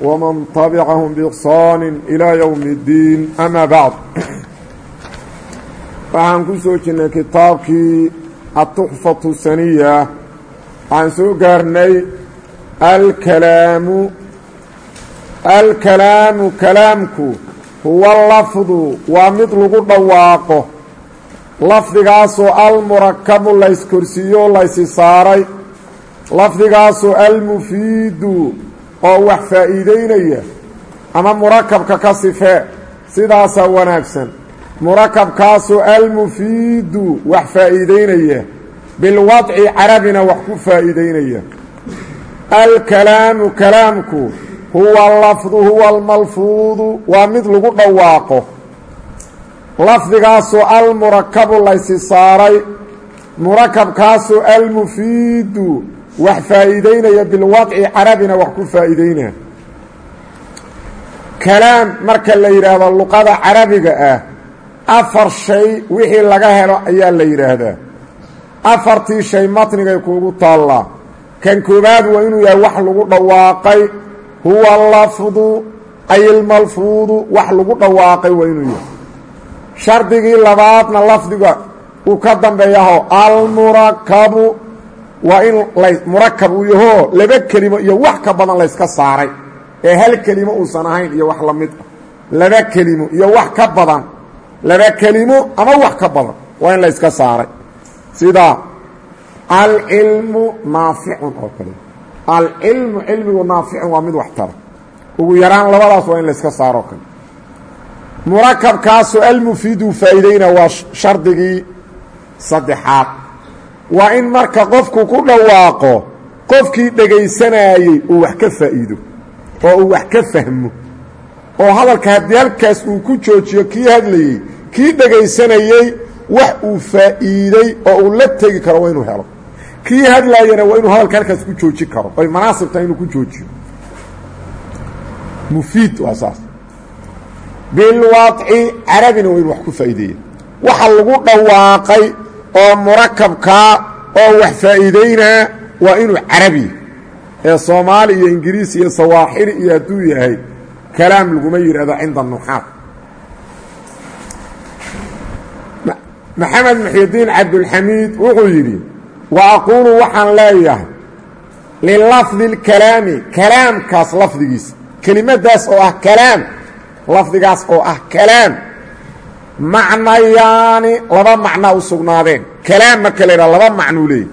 ومن طبعهم بإحصان إلى يوم الدين أما بعد waxaan ku soo jirnay kitaabkii atuxfatu saniya waxaan soo gaarnay alkalaamu alkalaamu kalaamku huwa lafdu waa mid lagu dhawaaqo lafdigaasoo almurakabu layskorsiiyo laysi saaray lafdigaasoo almufiidu oo wax faa'iideynaya ama murakabka ka sifee sidaasaa wanaagsan. Murakabkaasoo almufiidu wax faa'iideynaya bilwadci carabina wax ku faa'iideynaya alkalaamu kalaamku huwa lafdu huwa almalfuudu waa mid lagu dhawaaqo. Lafdigaasoo almurakabu laysi saaray murakabkaasoo almufiidu wax faa'iideynaya bilwadci carabina wax ku faa'iideynaya kalaam marka la yidhaahdo luqada carabiga ah afar shay wixii laga helo ayaa la yidhaahdaa. Afartii shay matnigay kuugu taallaa kan koobaad waa inuu yahay wax lagu dhawaaqay huwa lafdu ay ilmalfuudu wax lagu dhawaaqay waa inuu yahay. Shardigii labaadna lafdiga uu ka dambeeyaho almurakabu waa in murakab uu yahoo laba kelimo iyo wax ka badan layska saaray. Ee hal kelimo uusan ahayn iyo wax la mid ah. Laba kelimo iyo wax ka badan. Laba kelimo ama wax ka badan. Waa in layska saaray. Sida alcilmu naaficun oo kale. Alcilmu cilmigu naaficun waa mid wax ugu yaraan labadaas waa in layska saaroo kale. Murakabkaasoo almufiidu faa'iideyna waa shardigii saddexaad waa in marka qofku ku dhawaaqo qofkii dhegaysanayey uu wax ka faa'iido oo uu wax ka fahmo. Oo hadalka haddii halkaas uu ku joojiyo kii hadlayey kii dhegaysanayey wax uu faa'iiday oo uu la tegi karo waa inuu helo. Kii hadlaayana waa inuu hadalka halkaas ku joojin karo oy manaasibtahay inuu ku joojiyo. Mufiid waa saas. Bilwadci carabina waa inu wax ku faa'iideeya waxa lagu dhawaaqay oo murakabkaa oo wax faa'iideynaa waa inuu carabi ee soomaali iyo ingiriis iyo sawaaxili iyo hadduu yahay kalaam laguma yidhahdo cinda nuxaad maxamed muxyidiin cabdulxamiid wuxuu yidhi wa aquulu waxaan leeyahay lilafdi اlkalaami kalaamkaas lafdigiisa kelimadaas oo ah kalaam lafdigaas oo ah kalaam macnayaani laba macnaa u sugnaadeen. Kalaam marka la yidhaha laba macnuu leeyahy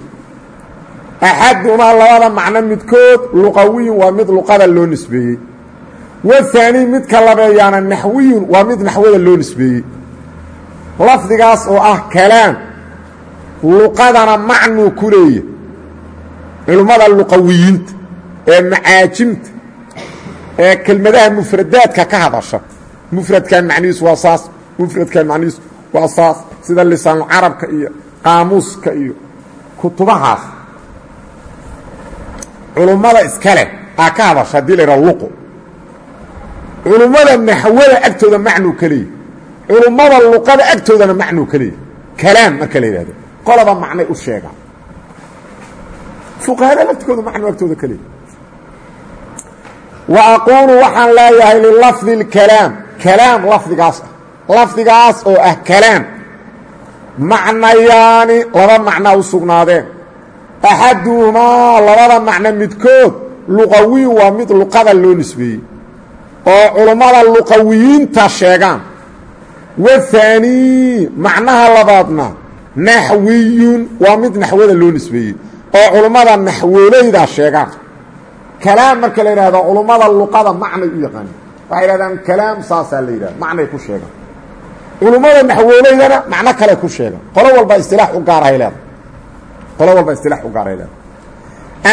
axadumaa labada macno midkood luqawiyun waa mid luqada loo nisbeeyey. Wahaani midka labeeyaana naxwiyun waa mid naxwada loo nisbeeyey. Lafdigaas oo ah kalaam luqadana macnuu ku leeya culimmada luqawiyiinta ee macaajimta ee kelmadaha mufradaadka ka hadasha. Mufradkan macnihiisu waa saas mufradkan macnihiisu waa saas sida lisaanulcarabka iyo qaamuuska iyo kutubahaas. Culummada iska leh aa ka hadasha haddii la yidhaha luqo culummada naxwada agtooda macnuu ka leeyahy culummada luqada agtoodana macnuu ka leeyahy kalaam marka la yidhahdo qolaba macnay u sheegaan. Fuqahada laftigooda macnuu agtooda ka leeyahy wa aquulu waxaan leeyahay lilafdi اlkalaam kalaam lafdigaas lafdigaas oo ah kalaam. Macnayaani laba macnaa u sugnaadeen. Axaduhumaa labada macno midkood luqawiyu waa mid luqada loo nisbeeyey oo culummada luqawiyiinta sheegaan. Wahaanii macnaha labaadna naxwiyun waa mid naxwada loo nisbeeyey oo culummada naxwooleyda sheegaan. Kalaam marka la yidhahdo culummada luqada macnay u yaqaaneen. Waxay yidhahdaan kalaam saasaa la yidhahda macnay ku sheegaan culummada naxwooleydana macno kale ku sheegan. Qolo walba istilaax u gaarahay leedahay qolo walba istilaax u gaaray leedahay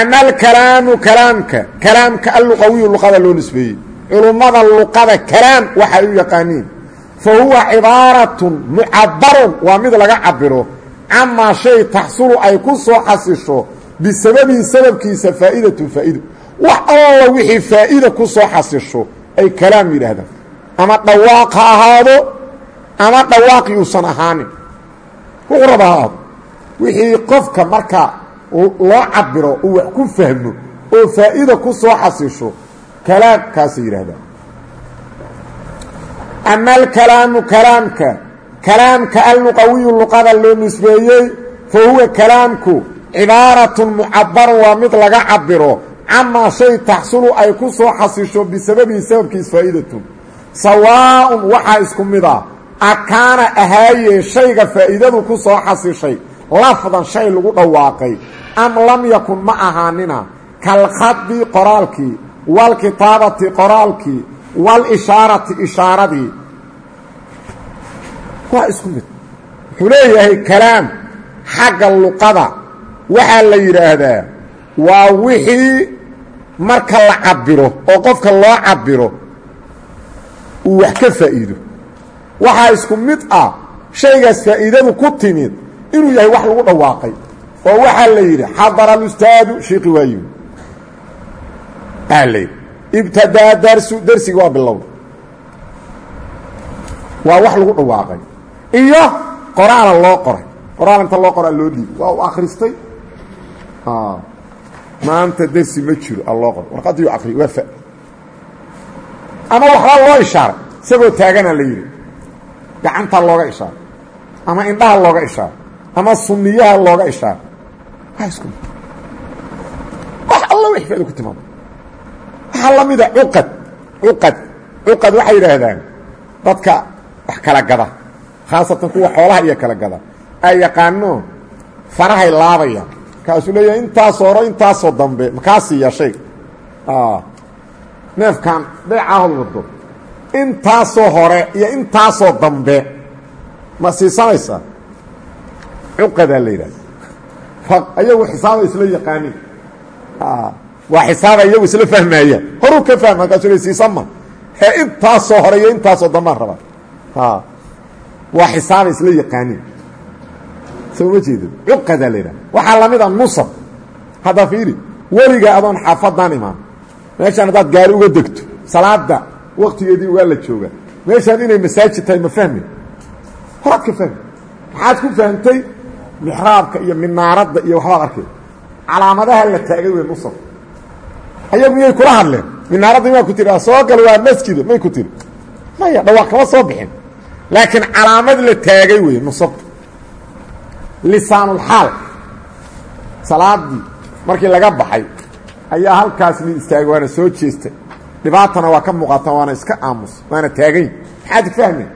ama alkalaamu kalaamka kalaamka alluqawiyu luqada loo nisbeeyey. Culummada luqada kalaam waxay u yaqaaniin. Fa huwa cibaaratun mucabarun waa mid laga cabiro camaa shay taxsulu ay ku soo xasisho bisababihi sababkiisa faa'idatun faa'ido wax alla wixii faa'iida ku soo xasisho ay kalaam yidhaahdaan. Ama dhawaaq ha ahaado ama dhawaaq yuusan ahaanin. Wuxuu wixii qofka marka loo cabiro uu wax ku fahmo oo faa'iida ku soo xasisho kalaamkaasay yidhahdaan ama alkalaamu kalaamka kalaamka alluqawiyu luqada loo nisbeeyey fa huwa kalaamku cibaaratun mucabarun waa mid laga cabiro camaa shay taxsulu ay ku soo xasisho bisababihi sababkiis faa'iidatun sawaaءun waxaa isku mid a akaana ahaaye shayga faa'iidadu ku soo xasishay lafdan shay lagu dhawaaqay. Am lam yakun ma ahaanina kalkhadi qoraalkii waalkitaabati qoraalkii walishaarati ishaaradii waa isku mid. Wuxuu leeyahay kalaam xagga luqada. Waxaa la yidhaahdaa waa wixii marka la cabiro oo qofka loo cabiro uu wax ka faa'iido waxaa isku mid ah shaygaas faa'iidadu ku timid inuu yahay wax lagu dhawaaqay. Oo waxaa la yidhi xadara alustaadu shiiqi waa yimi aa darsu darsiga waa bilowda waa wax lagu dhawaaqay. Iyo qoraala loo qoray. Qoraal inta loo qoraa loo dhiibi waa u akhristay. Maanta dersi ma jiro a loo qoray. Warqaddii u akriya waa fa ama waxbaa loo ishaaray isagoo taagana la yidhi gacantaa looga ishaaray ama indhaha looga ishaaray ama sunniyaha looga ishaaray waa isku wax alla wix faaida ku timaado. Waxaa la mida cuqad. Cuqad. Cuqad waxay yidhaahdaan dadka wax kala gada khaasatan kuwa xoolaha iyo kala gada ay yaqaano farahay laabayaan kaasuu leeyahay intaasoo hore intaasoo dambe makaa siiya shayga neefkan beecaahod wado intaasoo hore iyo intaasoo dambe. Ma siisanaysaa cuqadaa la yidhahda ayagu xisaaba isla yaqaanin waa xisaaba iyagu isla fahmaayaan. Horuu ka fahma markaasuu le siisanma ee intaasoo hore iyo intaasoo dambaan rabaa. Waa xisaaba isla yaqaanin soo ma jeedin? Cuqadaa la yidhahda waxaa la mida nusab. Hadda fiiri weliga adoon xaafadaan imaan. Meeshaan haddaad gaari uga degto salaada waktigeedii waa la jooga meeshaan inay masaajid tahay ma fahmi horaad ka fahmi maxaad ku fahamtay mixraabka iyo minaaradda iyo waxbaad arkay calaamadaha la taagay wey nusab ayagu miyay kula hadleen? Minaaradda maa ku tiri soo gal waa masjida may ku tiri. Maya dhawaaq kama soo bixin. Laakiin calaamad la taagay wey nusabta lisaanulxaal salaadii markii laga baxay ayaa halkaas nin istaagay waana soo jeestay dhibaatana waa ka muuqata waana iska aamus waana taagayn. Maxaad fahmeen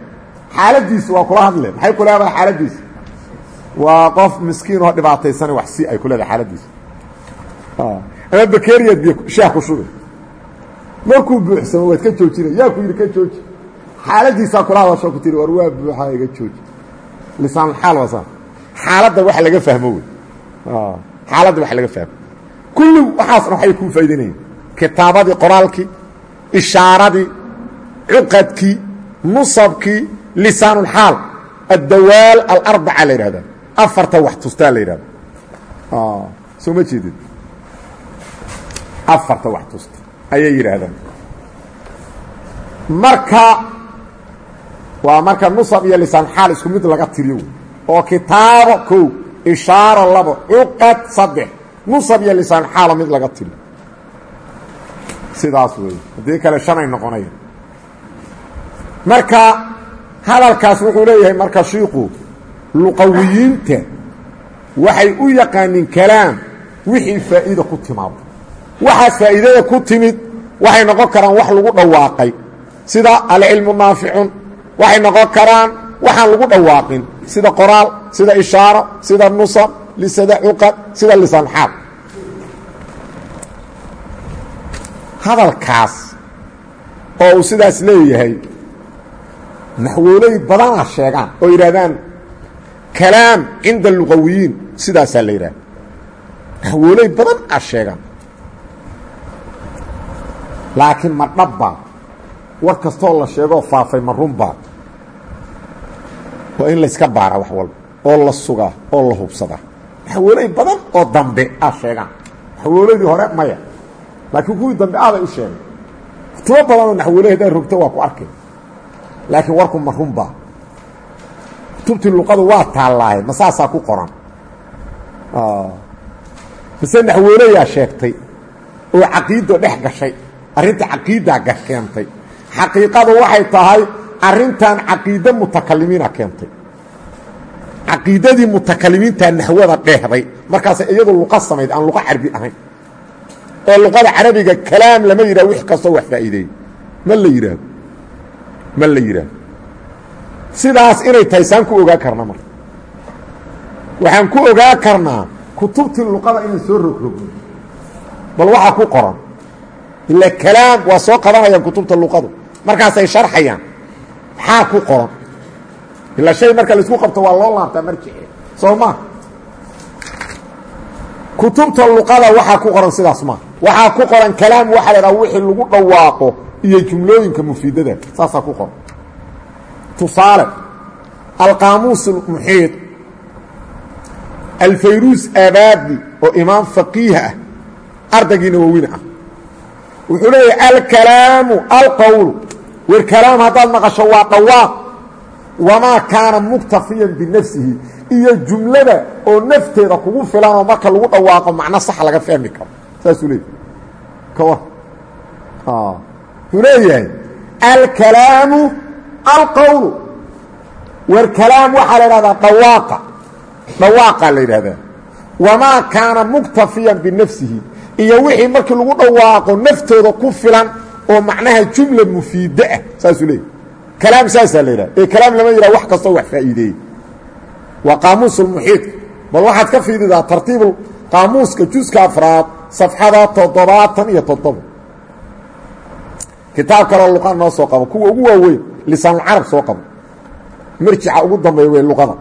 xaaladiisu waa kula hadleen. Maxay ku leedahay xaaladiisa waa qof miskiin oo dhibaataysana wax si ay ku leedahay xaaladiisa ama bakeriyad biyo shaah ku shubay markuu buuxsamo waad ka joojinay. Yaa ku yidhi ka jooji. Xaaladiisaa kula hadasho ku tiri war waa buuxaa iga jooji. Lisaanulxaal waa saa xaaladda wax laga fahmo wey. Xaaladda wax laga fahmo. Kulli waxaasna waxay kuu faa'idaynayeen kitaabadii qoraalkii ishaaradii cuqadkii nusabkii lisaanulxaal addawaal alarbaca la yidhahda afarta wax tustaa la yidhahda soo ma jeedid afarta wax tusta ayay yidhaahdaan. Marka waa marka nusab iyo lisaanxaal isku mid laga tiriyo oo kitaabo kow ishaaro labo cuqad saddex nusab iyo lisaanxaalo mid laga tiriyo sidaas wey haddii kale shanay noqonaya marka hadalkaas wuxuu leeyahay marka shiiku luqawiyiinta waxay u yaqaaniin kalaam wixii faa'iida ku timaado. Waxaas faa'iidada ku timid waxay noqon karaan wax lagu dhawaaqay. Sida alcilmu naaficun waxay noqon karaan waxaan lagu dhawaaqin. Sida qoraal sida ishaaro sida nusab sida cuqad sida lisaanxaal hadalkaas oo uu sidaas leeyahay naxwooley badana sheegaan oo yidhahdaan kalaam cinda luqawiyiin sidaasaa la yidhahda naxwooley badan a sheegaan. Laakiin ma dhabba war kastoo la sheegoo faafay ma runbaa waa in layska baara wax walba oo la sugaa oo la hubsadaa. Naxwooley badan oo dambe ah sheegaan. Naxwooladii hore maya laakiin kuwii dambe ahbay u sheegay. Kutubo badanoo naxwooley haddaad rogto waa ku arkay laakiin warku ma runbaa kutubtii luqadu waa taallaaye ma saasaa ku qoran. Mise naxwooleyaa sheegtay oo caqiido dhex gashay arrinta caqiidaa keentay xaqiiqadu waxay tahay arrintan caqiide mutakalimiina keentay. Caqiidadii mutakalimiintaa naxwada dheehday markaas iyadu luqa samayd aan luqa carbi ahayn oo luqada carabiga kalaam lama yidhah wix kastoo wax faa'iideeyo ma la yidhaahdo? Ma la yidhaahdo? Sidaas inay tahay saan ku ogaa karna marka? Waxaan ku ogaa karnaa kutubtii luqada inay soo rogrogno bal waxaa ku qoran ila kalaam waa soo qabanayaan kutubta luqadu. Markaasay sharxayaan. Maxaa ku qoran ilaa shay marka la isku qabto waa loo laabtaa marjice soo ma kutubta luqada waxaa ku qoran sidaas ma. Waxaa ku qoran kalaam waxaa la dhaha wixii lagu dhawaaqo iyo jumlooyinka mufiidada. Saasaa ku qoran. Tusaale alqaamuus muxiid alfayruus abaadi oo imaam faqiih ah ardaygiina waawin ah. Wuxuu leeyahay alkalaamu alqowlu wer kalaam haddaad maqasho waa dhawaaq. Wamaa kaana muktafiyan binafsihi iyo jumlada oo nafteeda kugu filan oo marka lagu dhawaaqo macno sax laga fahmi karo. Saasuu leeyahy ka war wuxuu leeyahay alkalaamu alqowlu wer kalaam waxaa la idhahdaa dhawaaqa. Dhawaaqaa la yidhahdaa. Wamaa kaana muktafiyan binafsihi. Iyo wixii markii lagu dhawaaqo naftooda ku filan oo macnaha jumla mufiiddo ah. Saasuu leeyahy kalaam la yidhaha ee kalaam lama yidhaha wax kastoo wax faa'iideeyey waa qaamuusulmuxiidka bal waxaad ka fiididaa tartiibu qaamuuska juska afraad safxada toddobaatan iyo toddoba kitaab kaloo luqa noo soo qabo kuwa ugu waaweyn lisaanulcarab soo qabo. Marjica ugu dambeeya wey luqada.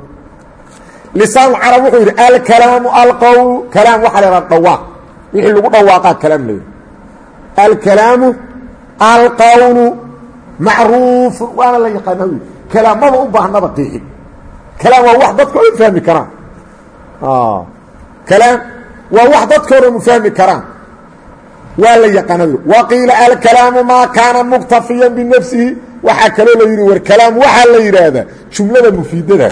Lisaanulcarab wuxuu yidhi alkalaamu alqowl kalaam waxaa la yidhaha dhawaaq wixii lagu dhawaaqaa kalaam la yidhi. Alkalaamu alqowlu macruufun waana la yaqaana wy kalaamada u baahnaba qiixi kalaam waa wax dadka o fahmi karaan. Kalaam waa wax dadka o dhan u fahmi karaan. Waa la yaqaana wy wa qiila alkalaamu maa kaana muktafiyan binafsihi. Waxaa kaloo la yidhi war kalaam waxaa la yidhaahdaa jumlada mufiidada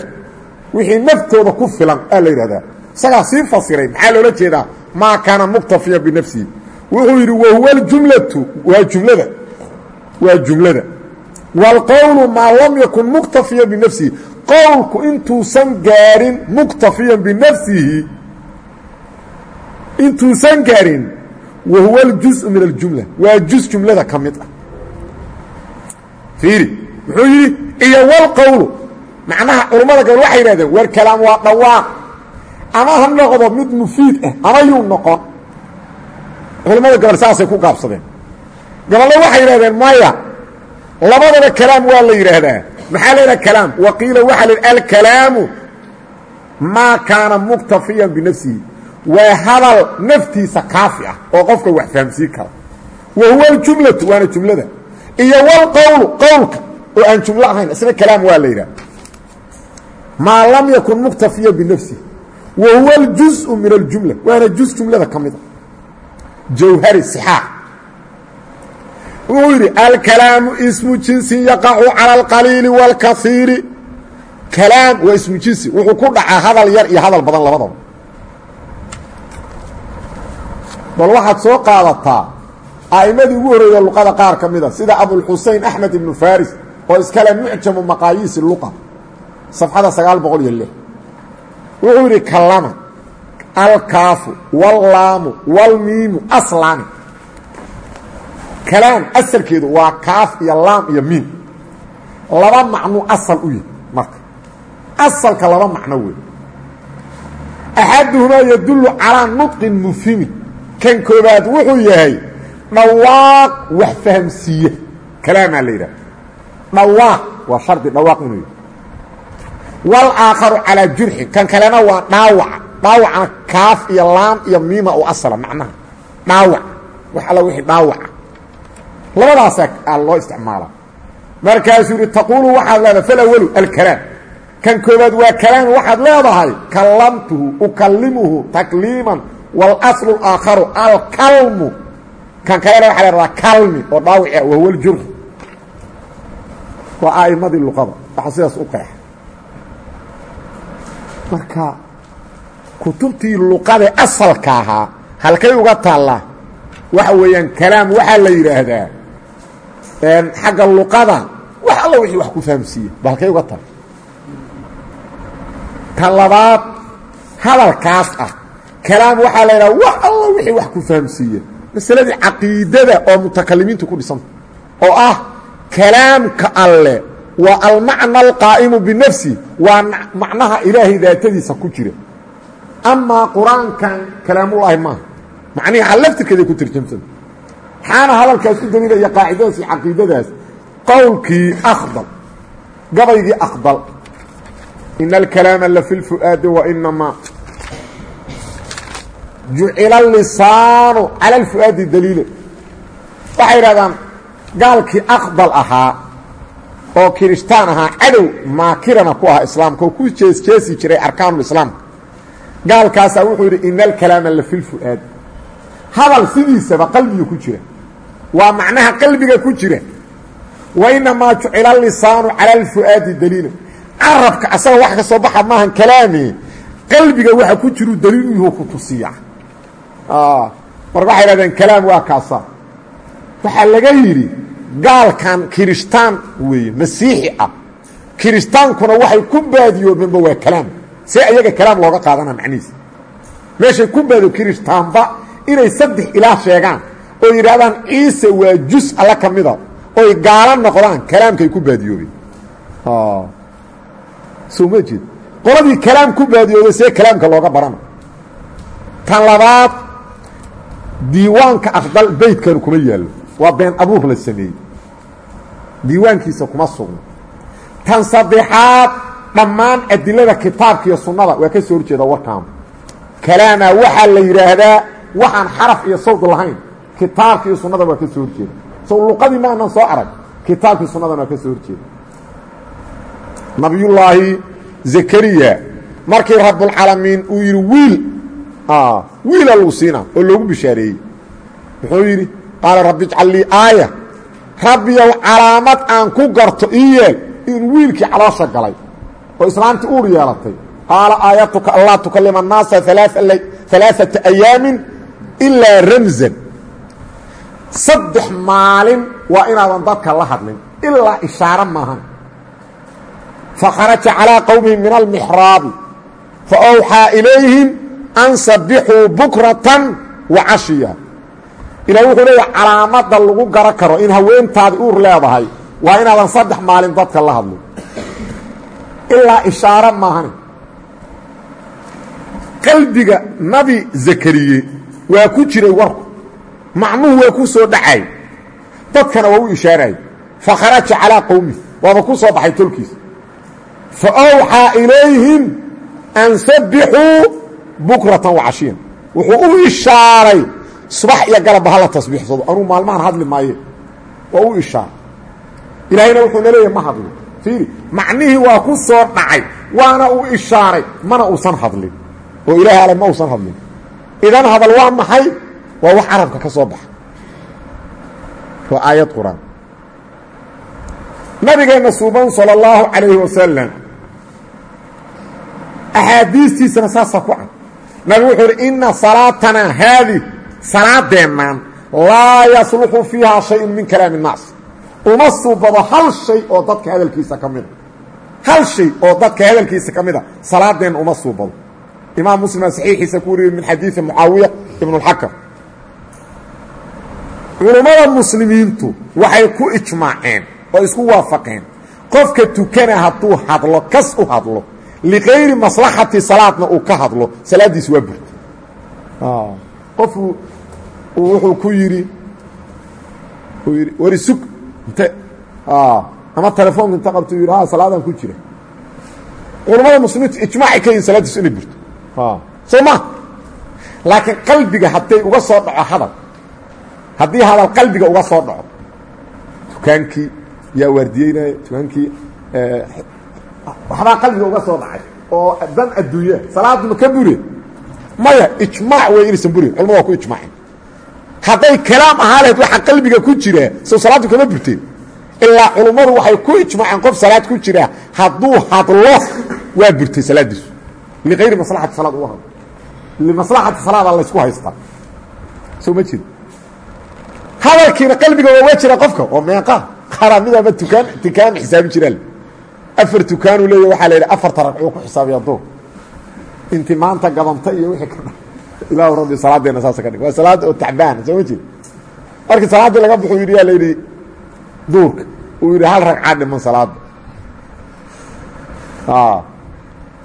wixii naftooda ku filan aa la yidhahdaa isagaa sii fasiray maxaa loola jeedaa? Maa kaana muktafiyan binafsihi. Wuxuu yidhi wahuwa aljumlatu waa jumlada. Waa jumlada. Wاlqowlu maa lam yakun muktafiyan binafsihi qowlku intuusan gaarin muktafiyan binafsihi intuusan gaarin wahuwa اljuزءu min اljumla waa juz jumlada ka mid ah fiiri muxuu yidhi iyo wlqowlu macnaha culammada gabal waxay yidhahdeen war kalaam waa dhawaaq ama ha noqdo mid mufiid ah ama yuu noqon culamada gabal saasay ku gaabsadeen gaballo waxay yidhahdeen maya labadaba kalaam waa la yidhaahdaa maxaa la yidhaha kalaam? Wa qiila waxaa la yidhi alkalaamu maa kaana muktafiyan binafsihi waa hadal naftiisa kaafi ah oo qofka wax fahamsiin kara wa huwa aljumlatu waana jumlada. Iyo wlqowlu qowlka oo aan jumlo ahayn isna kalaam waa la yidhaha. Maa lam yakun muktafiyan binafsihi wa huwa aljuزءu min aljumla waana juz jumlada ka mida jawhari sixaax wuxuu yidhi alkalaamu ismu jinsin yaqacu cala alqaliili wاlkaiiri kalaam waa ismu jinsi wuxuu ku dhacaa hadal yar iyo hadal badan labadaba bal waxaad soo qaadataa a'immadii ugu horreeya luqada qaar ka mida ah, sida abulxusein axmed ibnu faris oo iskale mucjamu maqaayiisi luqa safxada sagaal boqol iyo lix. Wuxuu yidhi kalama alkaafu wallaamu walmiimu kalaam asalkeedu waa kaaf iyo laam iyo miim. Laba macnuu asal u yahy marka. Asalka laba macno wey axaduhumaa yadullu calaa nudqin mufhimi. Kan koobaad wuxuu yahay dhawaaq wax fahamsiiye kalaamaa la yidhaha dhawaaq waa shardi dhawaaq inuu yahay walaakharu calaa jurxin kan kalena waa dhaawaca dhaawacna kaaf iyo laam iyo miima oo asala macnaha. Dhaawac. Wax alla wixii dhaawaca labadaasaa aa loo isticmaalaa markaasuu yihi taquulu waxaad leedahay falawalu alkalaam. Kan koobaad waa kalaam waxaad leedahay kallamtuhu ukalimuhu takliiman walaslu اlaakharu alkalmu. Kan kalena waxa leedadaa kalmi oo dhaawica wahuwa ljurx waa a'imadii luqada waxa sidaas u qeexa. Marka kutubtii luqade asalka ahaa halkay uga taallaa waxa weeyaan kalaam waxaa la yidhaahdaa xagga luqada. Wax alla wixii wax ku fahamsiiya ba halkay uga taalla ka labaad hadalkaas ah. Kalaam waxaa la yidhaha wax alla wixii wax ku fahamsiiya masaladii caqiidada oo mutakalimiintu ku dhisanta oo ah kalaamka alle waa almacna alqaa'imu binafsi waa macnaha ilaahay daatadiisa ku jira. Amaa qur'aankan kalaamullaahi maaha maxaana hadalkaas u daliilaya qaacidadaas iyo caqiidadaas. Qowlkii akdal gabaygii akdal ina alkalaama la fi lfu'aadi wainamaa jucila lisaanu cala alfu'aadi daliila waxay idhahdaan gaalkii akdal ahaa oo kiristaan ahaa cadow maakirana ku ahaa islaamka oo ku jeesjeesi jiray arkaanulislaamka gaalkaasaa wuxuu yidhi ina alkalaama la fi lfu'aadi hadal sidiisaba qalbiga ku jira waa macnaha qalbiga ku jira. Wainamaa jucila lisaanu cala alfu'aadi daliila carabka asaga wax ka soo baxa maahan kalaame qalbiga waxa ku jiru daliil u yahu ku tusiya marka waxay hahdeen kalaam waa kaasa. Waxaa laga yidhi gaalkan kiristaan weeye masiixi ah. Kiristaankuna waxay ku baadiyoobeenba waa kalaam. See ayaga kalaam looga qaadana macnihiisa. Meeshay ku baadiyo kiristaanba inay saddex ilaah sheegaan oo yidhaahdaan ciise waa jus alla ka mida oy gaalo noqdaan kalaamkay ku baadiyoobeen soo ma jeed qoladii kalaam ku baadiyooday see kalaamka looga barana tan labaad diiwaanka afdal beydkanu kuma yaallo. Waa been abuur la sameeyey. Diiwaankiisa kuma sugno. Tan saddexaad dhammaan adilada kitaabka iyo sunnada waa ka soo horjeeda warkaanu kalaamaa waxaa la yidhaahdaa waxaan xaraf iyo sawd lahayn kitaabka iyo sunnada waa ka soo horjeeda sow luqadii ma anan soo arag kitaabkii sunnadana waa ka soo horjeeda nabiyullaahi zakariya markii rabbulcaalamiin uu yidhi wiil wiila lagu siinaa oo loogu bishaareeyey. Muxuu yidhi qaala rabbi ijcal lii aaya rabbiyow calaamad aan ku garto ii inuu wiilkii caloosha galay oo islaamtii uur yeelatay. Qaala aayatuka anlaa tukalima annaasa alaaata ayaamin ilaa ramsan saddex maalin waa inaadan dadka la hadlin. Ilaa ishaaro maahan. Fakharaja calىa qowmihi min almixraabi faawxaa ilayhim an sabixuu bukratan wa cashiya. Ilah wuxuu leeyahay calaamada lagu garan karo in haweentaadi uur leedahay waa inaadan saddex maalin dadka la hadlin. Ilaa ishaaro maahane qalbiga nabi zakariye waa ku jiray warku macnuhu waa ku soo dhacay. Dadkana waa u ishaaray fakharaja calىa qowmihi waaba ku soo baxay tolkiisa faawxaa ilayhim an sabixuu bukratan wacashiyan wuxuu u ishaaray subax iyo galabba hala tasbiixsado. Anuu maalmahan hadli maaye. Waa u ishaaray ilaahayna wuxuuna leeyahy ma hadlin. Fiiri macnihii waa ku soo dhacay waana uu ishaaray mana uusan hadlin. Oo ilaahay ale ma uusan waa wax carabka ka soo baxa waa aayad qur-aan nabigeenna suuban salى اllahu calayhi wasalam axaadiistiisana saasaa ku cad nabigu wuxuu uhi ina salaatanaa haadi salaadeennan laa yasluxu fiihaa shayun min kalaami الnaas uma suubado hal shay oo dadka hadalkiisa ka mida hal shay oo dadka hadalkiisa ka mida salaadeenna uma suubado imaam muslimaa saxiixiisa ku wariyey min xadiidi mucaawiya ibn اlxakam culummada muslimiintu waxay ku ijmaaceen oo isku waafaqeen. Qofka tukana hadduu hadlo kas u hadlo likayri maslaxati salaadna uu ka hadlo salaaddiis waa burta. Qofu wuxuu ku yidhi yidhi wari sug inte ama telefoonka inta qabto u ha salaadaan ku jira. Culammada muslimiintu ijmaacay ka yihiin inay burto. Soo ma. Laakiin qalbiga hadday uga soo dhaco hadal haddii hadal qalbiga uga soo dhaco dukaankii yaa waardiyeynaya tukaankii waxbaa qalbiga uga soo dhacay oo dan adduunya salaaduma ka bure maya ijmaac wey inaysan burin culamada waa ku ijmaaceen hadday kalaam ahaa waxa qalbiga ku jira sow salaaddu kama burteen ilaa culummadu waxay ku ijmaaceen qof salaad ku jira hadduu hadlo waa burtay salaaddiisu. Liayri maslaxati salaad uga hadlo. Limaslaxati salaadaa laysku haystaa soo ma jiro hadalkiina qalbiga waa jira qofka oo meeqa qaraa midaba tukaan tukaan xisaabi jiraan. Afar tukaanuu leeya waxaa la yidhi afarta ragcuu ku xisaabiya duur inti maanta gadanta iyo wixii ka dha ilaahu rabbi salaaddeenna saasa ka dhig. Waa salaad oo tacbaan soo ma jiro markii salaaddii laga baxuu yidhi yaa la yidhi duurka. Uu yidhi hal ragcaa dhiman salaadda.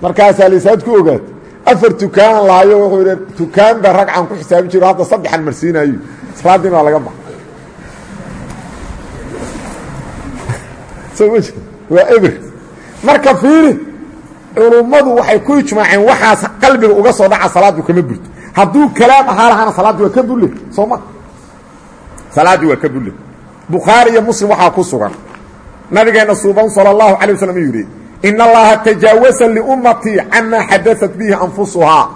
Markaasaa lisaad ku ogaat afar tukaan lahayo wuxuu yidhi tukaan ba ragcan ku xisaabi jiro hadda saddexan marsiinayo salaaddiina waa laga baxa soo ma jiro. Waa eber. Marka fiiri culummadu waxay ku ijmaaceen waxaas qalbiga uga soo dhaca salaaddu kama burto. Hadduu kalaam ahaa lahaana waa ka bulle soo ma. Waa ka bulle. Bukhaari iyo muslim waxaa ku sugan. Nabigeenna suuban salى اllahu alay waslm yidhi in allaha tajaawasa liummatii camaa xadaat bihi anfusuhaa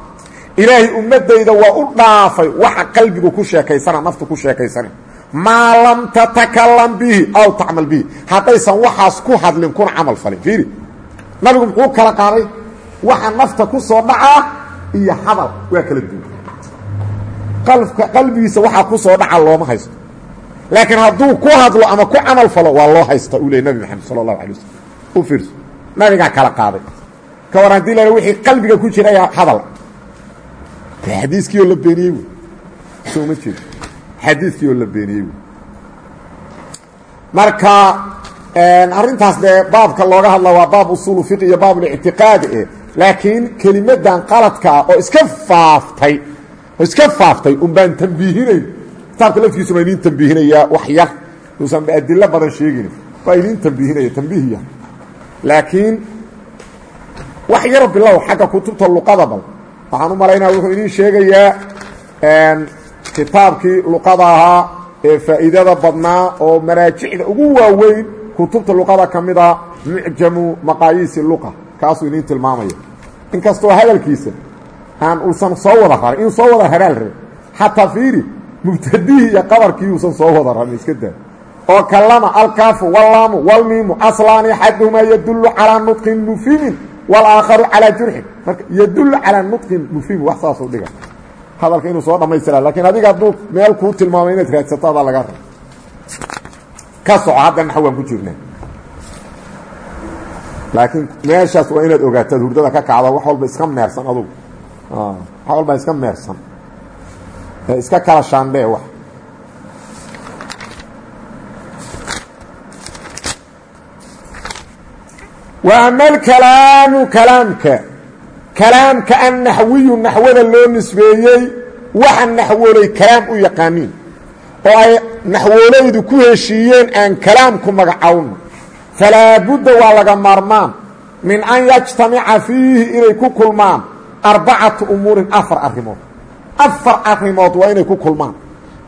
ilaahay ummadayda waa u dhaafay waxa qalbigu ku sheekaysana naftu ku sheekaysana maa lam tatakalam bihi aw tacmal bihi. Haddaysan waxaas ku hadlin kuna camal falin. Fiiri. Nabigu muxuu kala qaaday? Waxa nafta ku soo dhacaa iyo hadal waa kala duwan. Qalbka qalbigiisa waxaa ku soo dhaca looma haysto. Laakiin hadduu ku hadlo ama ku camal falo waa loo haysta uu ley nabi maxamed sala allahu alay waslm u fiirso. Nabigaa kala qaaday. Ka war haddii la wixii qalbiga ku jira ayaa hadal. Xadiiskii oo la beeniyey wey. Soo ma jeedo xadiiskii oo la beeniyey. Marka arrintaas dee baabka looga hadla waa baab usuulu fiq iyo baabulictiqaadi eh laakiin kelimadan qaladka ah oo iska faaftay iska faaftay un baan tambiihinayn kitaabka laftiisu baa idiin tambiihinayaa wax yar. Uusan adilo badan sheegin. Waa idiin tambiihinaya tambiihiya laakiin wax yar bilow xagga kutubta luqada bal. Waxaan u malaynaya wuxuu idiin sheegayaa kitaabkii luqada ahaa ee faa'iidada badnaa oo maraajicda ugu waaweyn kutubta luqada ka mid a mucjamu maqaayiisi luqa. Kaasuu idiin tilmaamaya. Inkastoo hadalkiisa aan uusan soo wada rarin inuu soo wada raraal rab xataa fiiri mubtadihii iyo qabarkii uusan soo wada rarin iska oo kalama alkaafu wallaamu walmiimu aslaani axaduhumaa yadullu calaa nudqin mufimin walaakharu calaa jurxin. Marka yadullu calaa nudqin mufimin wax saasuu dhiga hadalka inuu soo dhammaystira lakiin adiga hadduu meel kuu tilmaamay inaad raadsato adaa laga rab ka soco hadda naxwaan ku jirnaa laakiin meeshaas waa inaad ogaataad hurdada ka kacda wax walba iska meersan adugu. Wax walba iska meersan. Iska kala shaandhee wax. Wa ama alkalaamu kalaamka annaxwiyu naxwada loo nisbeeyey waxa naxwoolay kalaam u yaqaaniin. oo ay naxwoolaydu ku heshiiyeen aan kalaamku magacowno falaa budda waa laga maarmaan. Min an yajtamica fiihi inay ku kulmaan arbacatu umuurin afar arrimood. Afar arrimood waa inay ku kulmaan.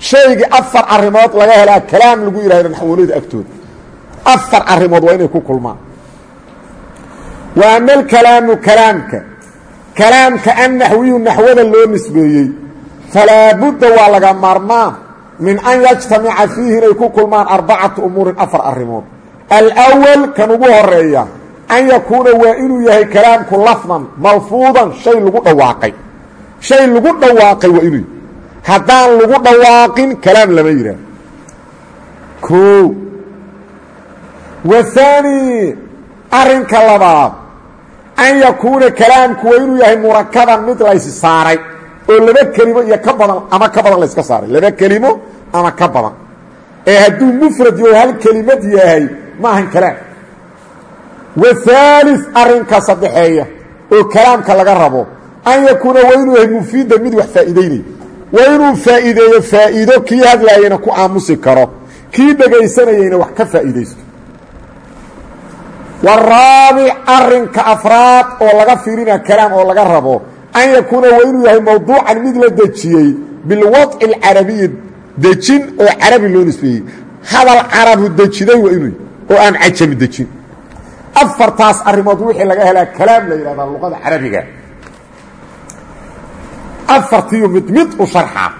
Shaygii afar arrimood laga helaa kalaam lagu yidhahdo naxwoolayda agtooda. Afar arrimood waa inay ku kulmaan. Wa ama alkalaamu kalaamka kalaamka annaxwiyu naxwada loo nisbeeyey. Falaa budda waa laga maarmaan min an yajtamica fiihi inay ku kulmaan arbacatu umuurin afar arrimood. Alwal kan ugu horreeya an yakuuna waa inuu yahay kalaamku lafdan malfuudan shay lagu dhawaaqay. Shay lagu dhawaaqay waa inuu haddaan lagu dhawaaqin kalaam lama yidhaah o wahaani arrinka labaad an yakuuna kalaamku waa inuu yahay murakaban mid laysi saaray oo laba kelimo iyo ka badan ama ka badan layska saaray. Laba kelimo ama ka badan. Ee hadduu mufrad yo hal kelimad yahay ma ahan kalaam. Wahaali arrinka saddexeeya oo kalaamka laga rabo an yakuuna waa inuu yahay mufiidan mid wax faa'iideynaya waa inuu faa'iideeyo faa'iido kii hadlaayana ku aamusi karo kii dhegaysanayayna wax ka faa'iidaysto waraabic arrinka afraad oo laga fiirina kalaam oo laga rabo an yakuuna waa inuu yahay mawduucan mid la dejiyey bilwadci alcarabiyi dejin oo carabi loo nisbeeyey. Hadal carabu dejiday waa inuu oo aan cajami dejin. Afartaas arrimood wixii laga helaa kalaam la yidhahdaa luqada carabiga. Afartiiyu mid mid u sharxaa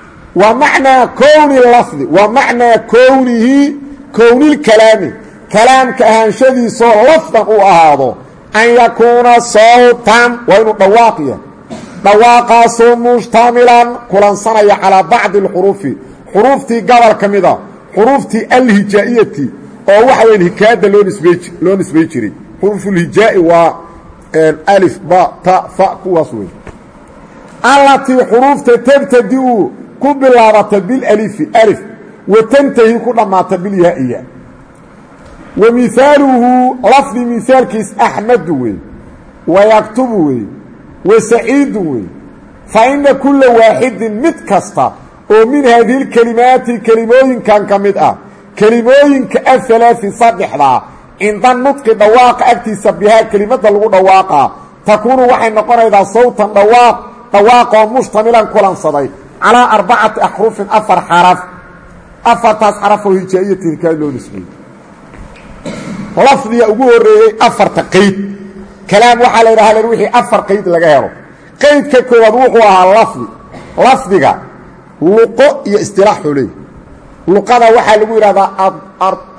wa macnaa kowni lafdi wa macnaa kownihi kownilkalaami kalaamka ahaanshadiisoo lafdan uu ahaado an yakuuna sawtan waa inuu dhawaaqiya dhawaaqaasoo mushtamilan kulansanaya calaa bacdi اlxuruufi xuruuftii gobol ka mida xuruuftii alhijaa'iyati oo waxa weyn hikaayadda loo nisbey loo nisbay jiray. Xuruufulhijaa'i waa alif ba ta fa kuwaas wey allatii xuruufta tabtadi-u ku bilaabata bilalifi alif. Wa ku dhammaata bilyaa-iya wa mihaaluhu lafdi mihaalkiis axmedu wey. Wa yaktubu wey. Wa saciidu wey. Fa ina kula waaxidin mid kasta oo min haadihi lkelimaati kelimooyinkan ka mid ah kelimooyinka ahalaafi saddexdaa cinda nudqi dhawaaqa agtiisa bihaa kelimadda lagu dhawaaqaa takuunu waxay noqonaydaa sawtan dhawaaq dhawaaqoo mushtamilan kulansaday calaa arbacati axrufin afar xaraf. Afartaas xaraf oo hijaa'iyati hikaaya loo nisbeeyey lafdiga ugu horeeyey afarta qayd. Kalaam waxaa la yidhaha wixii afar qayd laga helo. Qaydka koowaad wuxuu ahaa lafdi. Lafdiga luqo iyo istilaaxuu leey luqada waxaa lagu yidhahdaa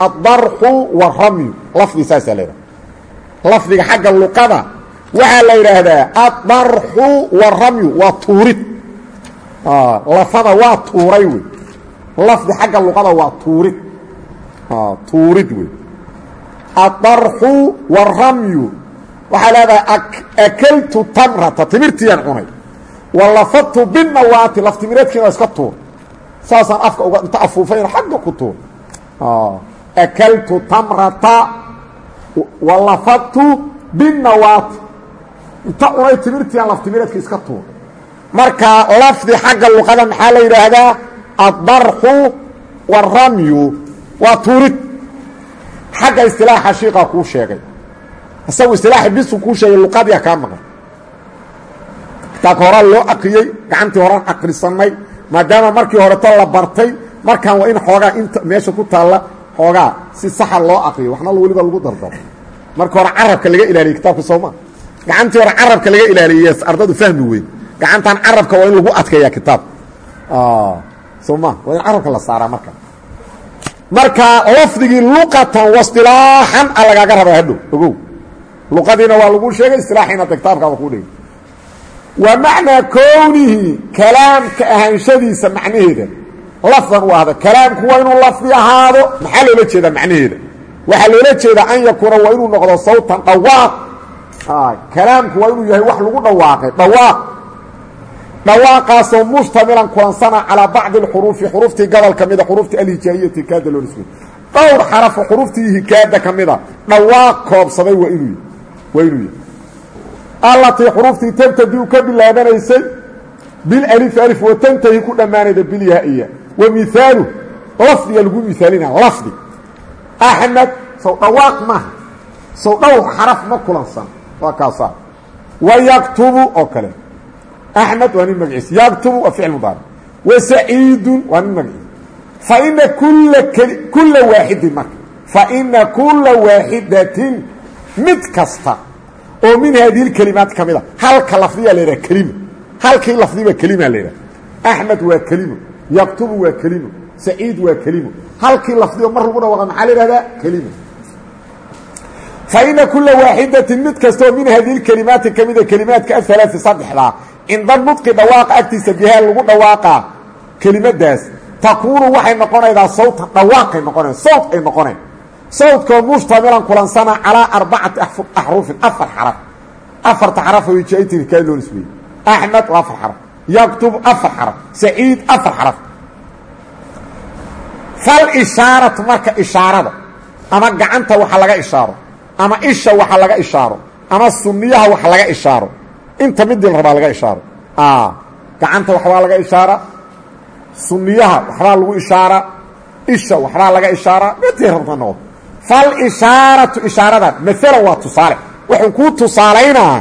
addarxu waramyu lafdi saasaa la yidhahda lafdiga xagga luqada waxaa la yidhaahdaa addarxu waramyu waa tuurid. Lafada waa tuuray lafdi xagga luqada waa tuurid. Tuurid wey addarxu waramyu waxaa leedahay akaltu tamrata timirtiiyaan cunay walafadtu binawaati laftimireedkiina iska tuur saasaan afka uga inta afuufayna xagga ku tuur akaltu tamrata walafadtu binawaati inta cunay timirtiiyaan laftimireedka iska tuur marka lafdi xagga luqada maxaa la yidhaahdaa addarxu waramyu waa tuurid xagga istilaaxa shiiqaa kuu sheegay. Isagu istilaaxi bisu kuu sheegay luqadiya kaa maqan. Kitaabka horaa loo aqriyey gacantii horaan aqrisannay maadaama markii horeto la bartay markaan waa in xoogaa inta meesha ku taalla xoogaa si saxa loo aqriyo waxna weliba lagu dardaro marka hore carabka laga ilaaliyey kitaabka sooma gacantii hore carabka laga ilaaliye ardadu fahmi weyn. Gacantan carabka waa in lagu adkeeya kitaabka soma waa in carabka la saaraa marka marka lafdigii luqatan waistilaaxan a lagaaga rabaa hadhow ogow. Luqadiina waa lagu sheegay istilaaxiina de kitaabkaaba kuu dhigay. Wa macnaa kownihi kalaamka ahaanshadiisa macnaheeda. Lafdan u ahda kalaamku waa inuu lafdi ahaado. Maxaa loola jeedaa macnaheeda? Waxaa loola jeedaa an yakuuna waa noqdo sawtan dhawaaq. Kalaamku waa inuu yahay wax lagu dhawaaqay dhawaaq dhawaaqaasoo mushtamilan kulansana calaa bacdi اxuruufi xuruuftii gobol ka mida xuruuftii alhijaayati hikaada loo nisbey dhowr xarafo xuruuftii hikaada ka mida dhawaaq koobsaday waa inuu waa inuu yahay allatii xuruuftii tabtadi u ka bilaabanaysay bilalifi alif watantahi ku dhammaanayda bilyaa-iya wa mihaalu lafdiga lagu mihaalina lafdi. Axmed sow dhawaaq maaha. Sow dhowr xaraf ma kulansan waa kaasaa. Wa yaktubu oo kale axmed waa nin magaciis yaktubu waa ficil mudaaric wa saciidun waa nin magaciis faina kula kula waaxidin marka faina kula waaxidatin mid kasta oo min haadihi lkelimaat ka mida halka lafdiyaa la yidhaha kelima halkii lafdiba kelima la yidhaha axmed waa kelimo yaktubu waa kelimo saciid waa kelimo halkii lafdiba mar lagu dhawaqa maxaa la yidhahdaa kelima faina kula waaxidatin mid kastaoo min haadihi lkelimaati ka mida kelimaadka aalaai saddexdaa cinda nudqi dhawaaqa agtiisa bihaa lagu dhawaaqaa kelimadaas takuunu waxay noqonaydaa sawtan dhawaaqay noqonayn sawt ay noqonayn sawtkoo mushtamilan kulansana calaa arbacati axrufin afar xaraf. Afarta xarafoo hijaaitin hikaaya loo nisbeeyey. Axmed waa afar xaraf. Yaktub afar xaraf. Saciid afar xaraf. Falishaaratu marka ishaarada. Ama gacanta waxa laga ishaaro. Ama isha waxa laga ishaaro. Ama suniyaha waxa laga ishaaro inta midii la rabaa laga ishaaro. Gacanta waxbaa laga ishaara. Suniyaha waxbaa lagu ishaaraa isha waxbaa laga ishaaraa midii rabta noqoto falishaaratu ishaaradan maalan waa tusaale. Wuxuu kuu tusaalaynaa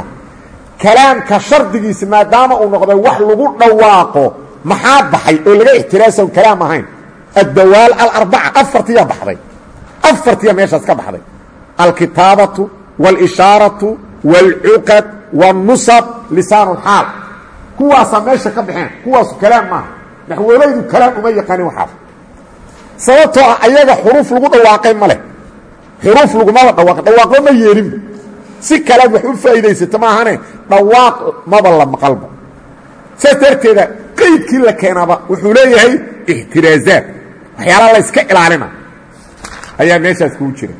kalaamka shardigiisa maadaama uu noqday wax lagu dhawaaqo maxaa baxay oo laga ixtiraasan kalaam ahayn? Addawaal alarbaca afartiyaa baxday. Afartiya meeshaas ka baxday. Alkitaabatu wاlishaaratu wاlcuqad wاnusab lisaan اxaal kuwaasaa meesha ka baxeen kuwaasu kalaam maaha. Naxwoolaydu kalaam uma yaqaanin waxaas. Sababtoo ah ayaga xuruuf lagu dhawaaqay ma leh. Xuruuf lagumaba dhawaaqay dhawaaqba ma yeelinba si kalead wax u faa'iidaysato maahane dhawaaq maba la maqalba saas darteeda qaydkii la keenaba wuxuu leeyahay ixtiraazaad waxyaalaha la yska ilaalina. Ayaa meeshaas kugu jira.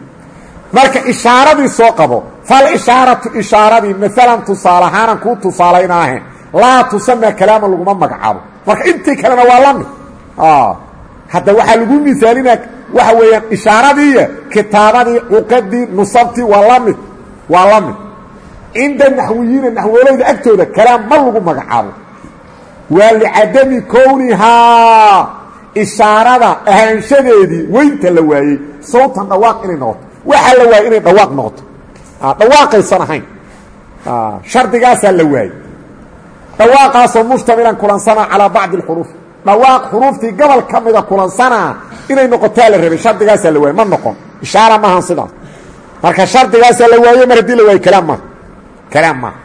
Marka ishaaradii soo qabo fal ishaaratu ishaaradii maalan tusaale ahaanan kuu tusaalaynaahe laa tusamaa kalaama laguma magacaabo. Marka intii kalena waa la mid. Hadda waxaa lagu misaalina waxa weeyaan ishaaradiiyo kitaabadii cuqadii nusabtii waa la mid. Waa la mid. Cinda naxwiyiina naxwoolayda agtooda kalaam ma lagu magacaabo. Waa licadami kownihaa. Ishaarada ahaanshadeedii weynta la waayey. Sawtan dhawaaq inay noqoto. Waxaa la waayey inay noqoto dhawaaqaysan ahayn. Shardigaasaa la waayey. Dhawaaqaasoo mushtamilan kulansana calaa bacdi اlxuruuf dhawaaq xuruuftii gobol ka mida kulansanaa inay noqotaa la rabay shardigaasaa la waayey. Ma noqon. Ishaara maahan sidaas. Marka shardigaasaa la waaye mar haddii la waaye kalaam maaha kalaam maaha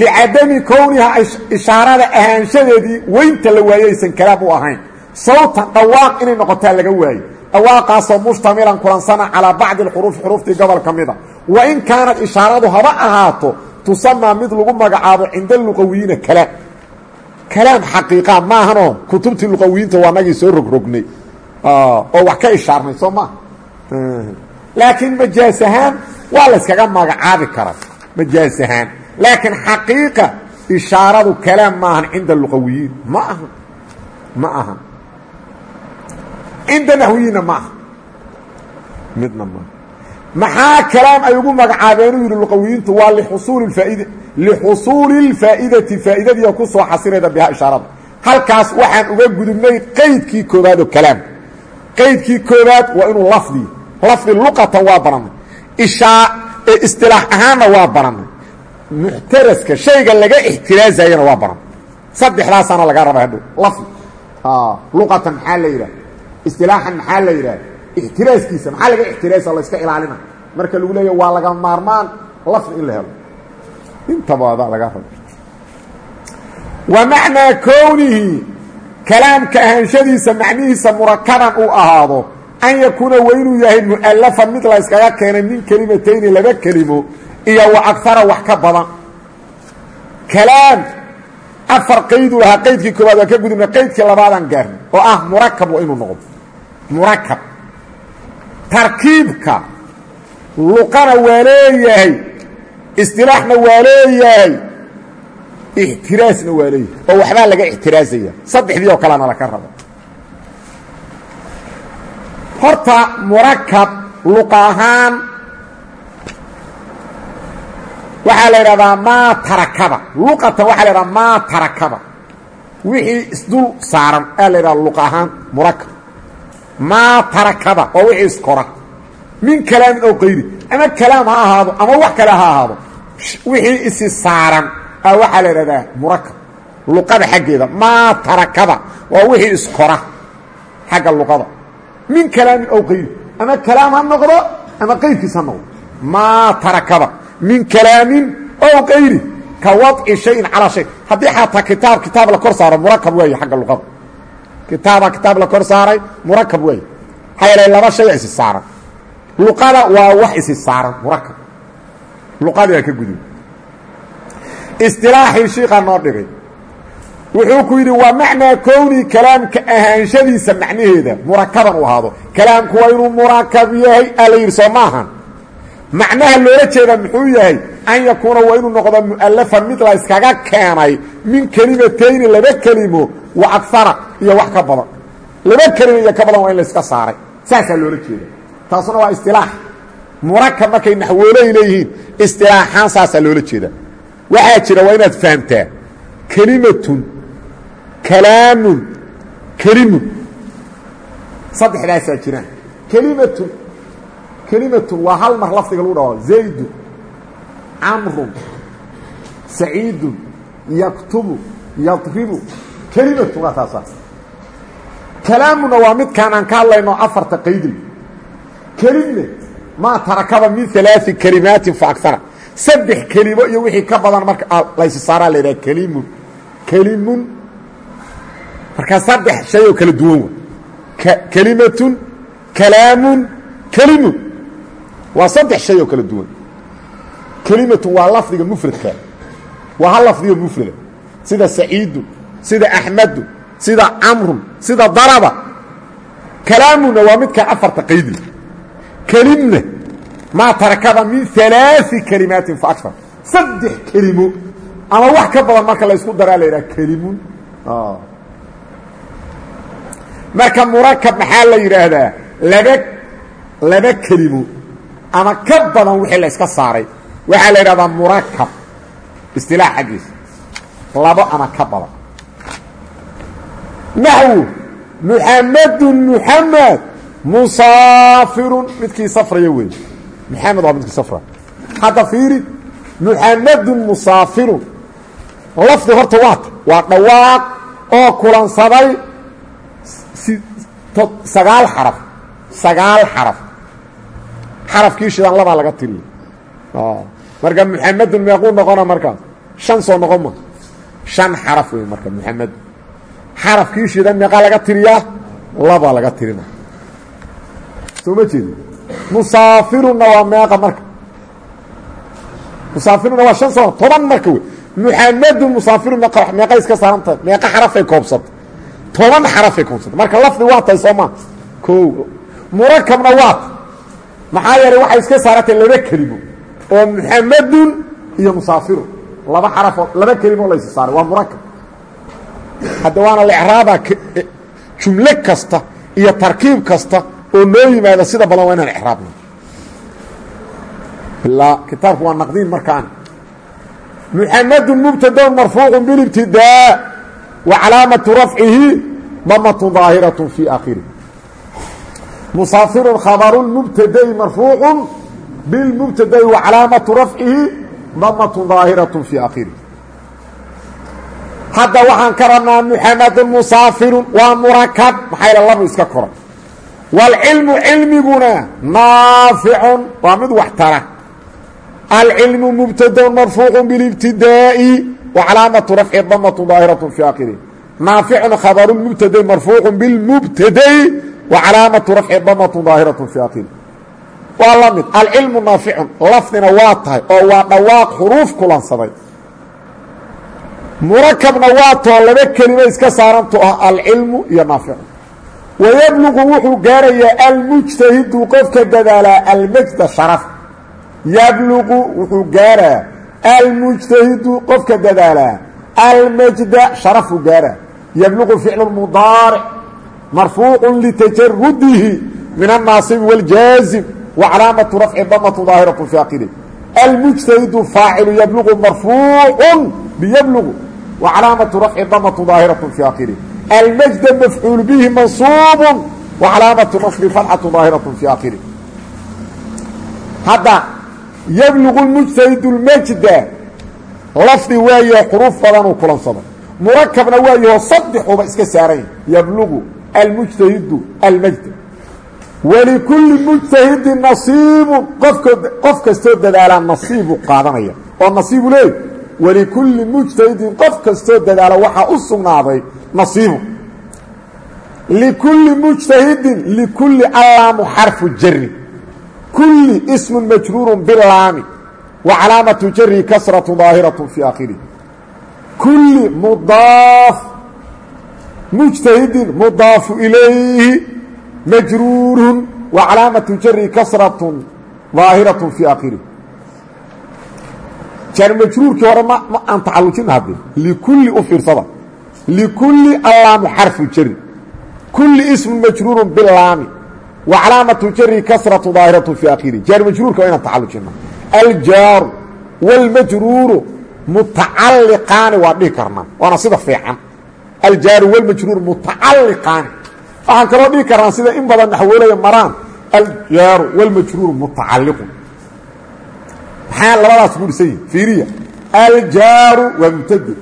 licadami kownihaa ishaarada ahaanshadeedii weynta la waaye aysan kalaam u ahayn. Sawtan dhawaaq inay noqotaa laga waaye dhawaaqaasoo mushtamilan kulansana calaa bacdi اlxuruuf xuruuftii gobol ka mida. Wa in kaanad ishaaradu haba ahaato tusamaa mid lagu magacaabo cinda luqawiyiina kalaam kalaam xaqiiqa maahanoo kutubtii luqawiyiinta waa nagii soo rogrognay. Oo wax ka ishaarnay soo maaha laakiin majaas ahaan waa la yskaga magacaabi karaa majaas ahaan. Laakiin xaqiiqa ishaaradu kalaam maahan cinda luqawiyiin cinda naxwiyiinna ma aha. Midna maaha maxaa kalaam ay ugu magacaabeen u yidhi luqawiyiintu? Waa liusuuli faaid lixusuuli اlfaa'idati faa'idadiia ku soo xasinayda bihaa ishaarada. Halkaas waxaan uga gudubnay qaydkii koobaad oo kalaam. Qaydkii koobaad waa inuu lafdi lafdi luqatan waa baranay. Ishaa istilaax ahaanna waa baranay. Muxtaraska shayga laga ixtiraazayana waa baranay. Saddexdaasaana lagaa rabaa hadhow lafdi. Luqatan maxaa istilaaxan maxaa la yidhaha ixtiraaskiisa maxaa laga ixtiraasa la yska ilaalina? Marka lagu leeya waa laga maarmaan lafdi in la helo. Intaba adaa lagaa rabo. Wa macnaa kownihi kalaamka ahaanshadiisa macnihiisa murakaban uu ahaado an yakuuna wa inuu yahay mu'alafan mid la yskaga keenay min kelimatayni laba kelimo iyo wa agara wax ka badan. Kalaam afar qaydu lahaa qaydkii koowaad waan ka gudubna qaydkii labaadaan gaarnay oo ah murakab waa inuu noqdo murakab tarkiibka luqana waa leeyahay istilaaxna waa leeyahay ixtiraasna waa leeyahay oo waxbaa laga ixtiraazaya saddexdii oo kalena laka rabo. Horta murakab luqa ahaan waxaa la idhahdaa maa tarakaba luqatan waxaa la idhahdaa maa tarakaba wixii isdul saaran aa la idhahda luqa ahaan murakab maa tarakaba oo wixii iskora min kalaamin oo qayri ama kalaam ha ahaado ama wax kale ha ahaado. Wixii isi saaran a waxaa la idhahdaa murakab. Luqada xaggeeda maa tarakaba waa wixii iskora xagga luqada. Min kalaamin oo qayri ama kalaam ha noqdo ama qayrkiis ha noqdo. Maa tarakaba min kalaamin ow qayri ka wadci shayin calaa shay. Haddii xataa kitaab kitaab la kor saaro murakab weeye xagga luqada kitaaba kitaab la kor saaray murakab weeye maxaa yeelay laba shay isi saaran luqada waa wax isi saaran murakab luqadii waa ka gudub istilaaxii shiikaa noo wuxuu ku yidhi waa macnaa kowni kalaamka ahaanshadiisa macnaheeda murakaban u ahaado. Kalaamku waa inuu murakab yahay aa la yidhi macnaha loola jeeda muxuu yahay an yakuuna waa inuu noqdo mu'alafan mid la yskaga keenay min kelimatayni laba kelimo wa agara iyo wax ka badan. Laba kelimo iyo ka badan waa in la yska saaray. Saasaa loola jeeda taasuna waa istilaax murakab markay naxwooley leeyihiin istilaaxaan saasaa loola jeeda waxaa jira waa inaad fahamtaa kelimatun kalaamun kelimun. Saddexdaasaa jiraan kelimatun kelimatun waa hal mar lafdiga lagu dhawaaqo zaydun camrun saciidun yaktubu yadribu kelimatun waa taasaa kalaamuna waa midkaan aan ka hadlayno afarta qaydil kelimne maa tarakaba min alaai kelimaatin fa agara saddex kelimo iyo wixii ka badan marka laysi saaraa la yidhaha kelimun. Kelimun markaa saddex shay oo kala duwan wa kelimatun kalaamun kelimun waa saddex shay oo kala duwan. Kelimatun waa lafdiga mufradka. Waa hal lafdiga mufrada. Sida saciidun sida axmadu sida camrun sida daraba kalaamunna waa midka afarta qaydi kelimna maa tarakaba min alaai kelimaatin fa akar saddex kelimo ama wax ka badan marka la ysku daraa la yidhaha kelimun. Marka murakab maxaa la yidhaahdaa? Laba laba kelimo ama ka badan wixii la yska saaray. Waxaa la yidhahdaa murakab istilaax xaggiisa. Labo ama ka badan naxwu muxamedun muxamed musaafirun midkii safraya wey muxamed waa midkii safra hadda fiiri muxamedun musaafirun lafdi horta waata waa dhawaaq oo kulansaday sagaal xaraf sagaal xaraf xarafkii shidan labaa laga tiriya marka muxamedun meequu noqona markaas shan soo noqon ma shan xaraf wey marka muxamed xarafkii shidan meeqaa laga tiriyaa labaa laga tirina. Soo ma jeedi? Musaafirunna waa meeqa marka. Musaafirunna waa shan soo toban marka wey. Muxamedun musaafirun meeqay iska saaran tahay meeqa xarafay koobsata toban xarafay koobsata marka lafdi waa tahay soo maa ko murakabna waata maxaa yeelay waxay iska saarantahay laba kelimo oo muxamedun iyo musaafirun. Laba xarafoo laba kelimo laysi saaray waa murakab hadda waana lecraaba jumle kasta iyo tarkiib kasta oo noo yimaada sida badan waa inaan ecraabno ilaa kitaabku waa naqdiin markaan. Muxamedun mubtadaun marfuucu bilibtidaa wa calaamatu rafcihi damatun daahiraة fii akhirih musaafirun khabaru mubtadai marfuucu bilmubtadai wa calaamatu rafcihi damatun daahiraة fii akhirih hadda waxaan ka rabnaa muxamedun musaafiru waa murakab maxaa la labu iska kora waalcilmu cilmiguna naaficun waa mid wax tara. Alcilmu mubtadaun marfuucu bilibtidaa'i wa calaamatu rafci damatu daahiratu fi aakirih naaficun khabaru mubtadai marfuucu bilmubtadai wa calaamatu rafci damatu daahiratu fi aakirih waa la mid. Alcilmu naaficun lafdina waa tahay oo waa dhawaaq xuruuf kulansaday murakabna waa too laba kelimo iska saaranto ah alcilmu iyo naaficu. Wayabluqu wuxuu gaarayaa almujtahidu qofka dadaalaa almajda sharaf. Yabluqu wuxuu gaaraa almujtahidu qofka dadaalaa almajda sharafuu gaaraa. Yabluqu ficlu mudaaric marfuucu litajarudihi min annaasibi wاljaazim wa calaamatu rafci damatu daahiraة fi akhirih almujtahidu faacilu yabluqu marfuucu biyabluqu wa calaamatu rafci damatu daahiraة fi akhirih almajda mafcuul bihi mansuubu wa calaamatu nasbi fatxatu daahiraة fi akhirih hadda yabluqu mujtahidu lmajda lafdi waayo xuruuf badanuu kulansado murakabna waayaho saddexuba iska saaranya yabluqu almujtahidu almajda walikulli mujtahidin nasiibun qofko qof kastoo dadaalaa nasiibu qaadanaya oo nasiibu leey walikulli mujtahidin qof kastoo dadaala waxaa u sugnaaday nasiibu. Likulli mujtahidin likulli allaamu xarfu jari kulli ismu majruuru bilaami wa calaamatu jarihi kasratu daahiraة fii akhirih kulli mudaaf mujtahidin mudaafu ilayhi majruurun wa calaamatu jarihi kasratu daahiraة fii akhirih jar majruurkii hore ma ma aan tacallujina hadde likulli u fiirsada likulli allaamu xarfu jari kulli ismu majruuru bilaami wa calaamatu jari kasratu daahiratu fii akhiri jaar majruurka waa inaan tacallujina aljaaru wاlmajruuru mutacalliqaani waa dhihi karnaa waana sida fiican aljaaru wاlmajruur mutacalliqaani waxaan kaloo dhihi karnaa sida in badan naxwoolaya maraan aljaaru wاlmajruur mutacalliqun maxaa labadaas ku dhisan yihiin fiiriya. Aljaaru waa mubtade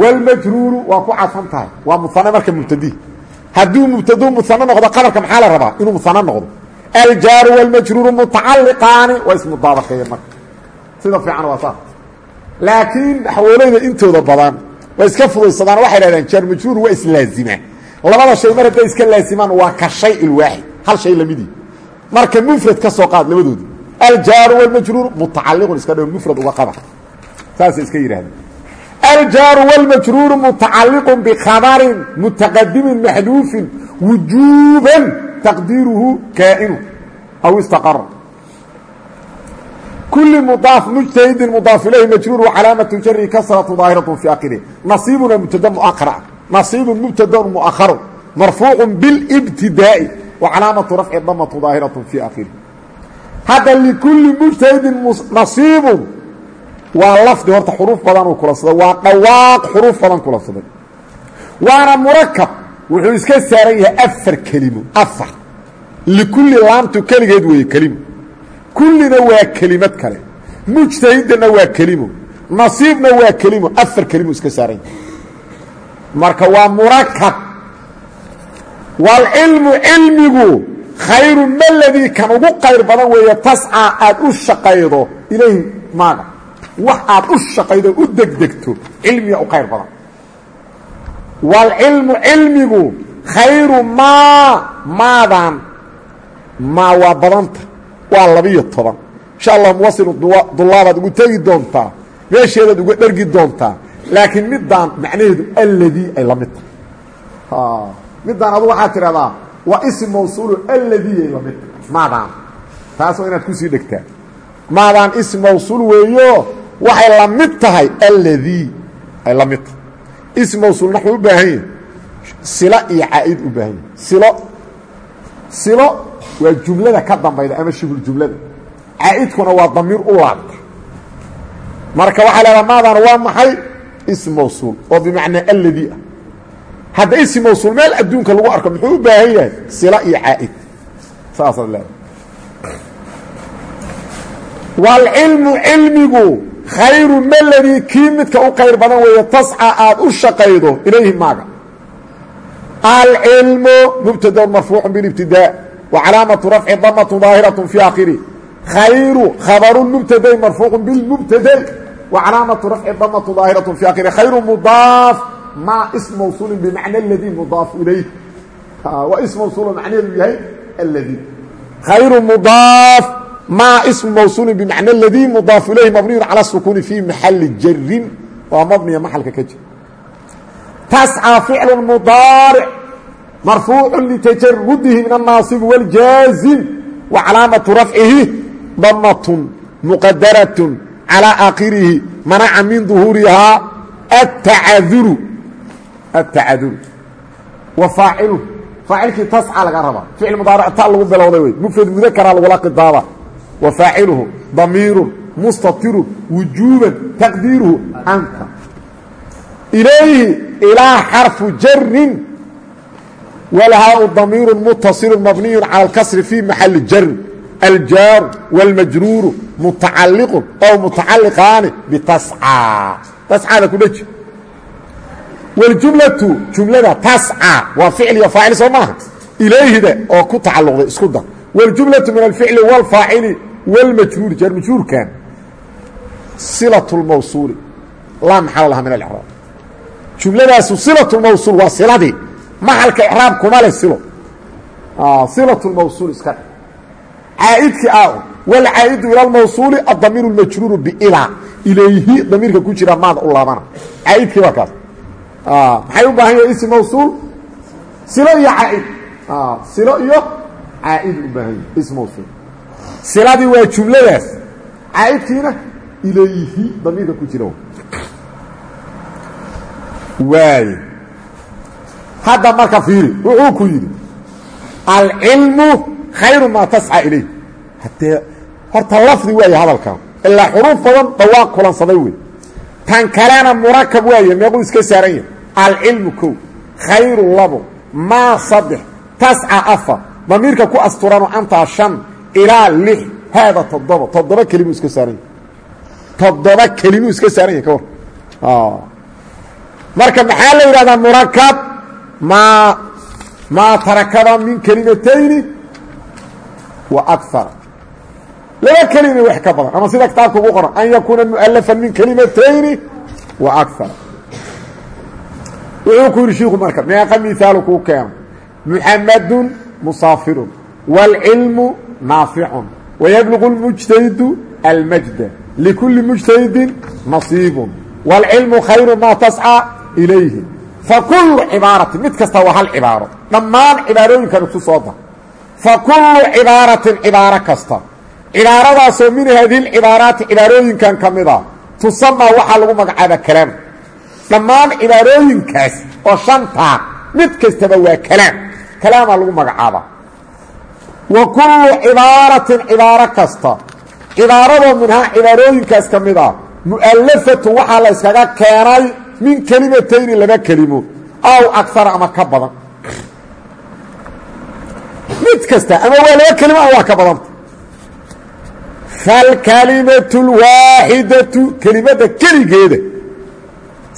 wاlmajruuru waa ku cadfan tahay. Waa muane marka mubtadihi hadduu mubtadu muane noqdo qabarka maxaa la rabaa? Inuu muane noqdo. Aljaaru wاlmajruuru mutacaliqaani waa ismudaabaqeeye marka. Sida fiican waa saa laakiin xawoolayda intooda badan way iska fudaysadaan waxay dhahdaan jaar majruur waa islaazimaa labada shay mar hadday iska laazimaan waa ka shay ilwaaxid hal shay lamidii marka mufrad ka soo qaad labadoodi aljaaru wاlmajruuru mutacaliqun iska dhow mufrad uga qaba. Saasay iska yidhahdeen aljaaru wاlmajruuru mutacaliqun bikabarin mutaqadimin maxduufin wujuuban taqdiiruhu kaa'inu aw istaqara kuli mudaaf mujtahidin mudaaf ilayhi majruuru calaamatu jari kasratu daahiratu fi akirih nasiibuna mubtada muakhar ah nasiibu mubtadaun muakharu marfuucu bilibtidaa'i wa calaamatu rafci damatu daahiratu fi akhirih hadda likuli mujtahidin nasiibun. Waa lafdi horta xuruuf badan uu kulansaday waa dhawaaq xuruuf badan kulansaday waana murakab wuxuu iska saaran yahay afar kelimo afar. Likulli laamtu keligeed weeye kelimo kullina waa kelimad kale. Mujtahidana waa kelimo nasiibna waa kelimo afar kelimo iska saaran yahay. Marka waa murakab waalcilmu cilmigu khayru maladii kan ugu qayr badan weeye tascaa aad u shaqaydo ilayhi maaga wax aad u shaqaydo u degdegto cilmiga u qayr badan. Waalcilmu cilmigu khayru maa maadan? Maa waa badanta waa labiyo toban. Insha allah muwasilu dulaabaad ugu tegi doontaa meesheedaad uga dhergi doontaa laakiin middaan macnaheedu alladii ay la mid tahay. Adu waxaad tidhahdaa waa ism mawsuulu alladii la mid. Maadaan taas waa inaad ku sii dhegtaa. Maadaan ism mawsuul weeyo waxay la mid tahay alladii ay la mid. Tahay ism mawsuul naxuu u baahan yahay silo iyo caa'id u baahan yahay silo. Silo waa jumlada ka dambayda ama shibul jumlada. Caa'idkuna waa damiir u laabta. Marka waxaa leedaha maadaan waa maxay ism mawsuul? Oo bimacnaa alladii ah hadda ism mawsuul meel adduunka lagu arko muxuu u baahan yahay? Silo iyo caa'id. Saasaad leedahay waalcilmu cilmigu khayru maladii kii midka u qayr badan weeye tasca aad u shaqaydo ilayhi maaga. Alcilmu mubtadaun marfuucu bilibtidaa wa calaamatu rafci damatu daahiraة fi akhiri khayru khabaru mubtadayn marfuucu bilmubtadai wa calaamatu rafci damatu daahiraة fi akhiri khayru mudaaf ma ism mawsuulin bimacna اladii mudaaf ilayh waa ism mawsuulo macnaheedu yahay alladii khayru mudaaf ma ism mawsuuli bmacna اladii mudaaf ilayhi mabniyu calى الsukuuni fi maxali jarin waa mabniya maxalka ka jir tascى ficlu mudaaric marfuucu litajarudihi min الnaasib wاljaazim wa calaamatu rafcihi damatun muqadaraة calى akhirihi manaca min ظuhuurihaa atacaduru atacaduru wa faacilu faacilkii tasca laga rabaa ficil mudaaric ta lagu bilowday wey mufrad mudakara lagula khidaaba wa faaciluhu damiiru mustatiru wujuuban taqdiiruhu anta ilayhi ilaa xarfu jarin walhaau damiiru mutasilu mabniyu calى اlkasri fi maxali jarin aljaaru wاlmajruuru mutacaliqun ow mutacaliqaani bitascaa tascaada ku dheji wاljumlatu jumlada tascaa waa ficil iyo faacil soo maaha ilayhida oo ku tacalluqday isku dar wاljumlaةu min alficli wاlfaacili wاlmajruuri jarmajruurkan silaة اlmawsuuli laa maxala laha min alcraab jumladaasu silaة اlmawsuul waa siladii maxalka icraab kuma leh silo silaة اlmawsuul iska dhe caa'idkii a wاlcaa'idu ilى اlmawsuuli adamiir اlmajruuru bilaa ilayhi damiirka ku jira maada u laabana caa'idkii waa kaas maxay u baahan yahay ism mawsuul? Silo iyo caaid. Silo iyo caaid u baahan yahay ism mawsuul. Siladii waa jumladaas. Caaidkiina ilayhi damiirka ku jira waay hadda marka fiiri wuxuu ku yidhi alcilmu khayru maa tascى ilayh. Haddee horta lafdi waaye hadalkan ilaa xuruuf badan dhawaaq kulansaday wey tan kalena murakab waaye meequu iska saaran yahay alcilmu kow khayru labo maa saddex tasca afar damiirka ku asturano antaa shan ilaa lix haada toddoba toddoba kelimuu iska saaran yahay. Toddoba kelimuu iska saaran yahay ka war marka maxaa la yidhahdaa murakab maa maa tarakaba min kelimatayni wa akara laba kelima wax ka badan ama sida kitaabka ugu qoran an yakuuna mualafan min kelimatayni wa akara wuxuu ku yidhi shiiku marka meeqa mihaalu kuu keeno muxamadun musaafirun wاlcilmu naaficun wayabluqu اlmujtahidu almajda likulli mujtahidin nasiibun wاlcilmu khayru maa tascى ilayhi fakulu cibaaratin mid kasta waa hal cibaaro dhammaan cibaarooyinkan isu soo dar fakulu cibaaratin cibaaro kasta cibaaradaasoo min haadihi lcibaaraati cibaarooyinkan ka mid a tusamaa waxaa lagu magacaaba kalaam dhammaan cibaarooyinkaas oo shantaa mid kastaba waa kalaam. Kalaamaa lagu magacaabaa. Wa kullu cibaaratin cibaaro kasta. Cibaaradoo minhaa cibaarooyinkaas ka mid ah mu'allafatu waxaa la yskaga keenay min kelimatayni laba kelimo aw akara ama ka badan. Mid kasta ama waa laba kelimo ama waa ka badanta falkalimatu اlwaaxidatu kelimadda keligeeda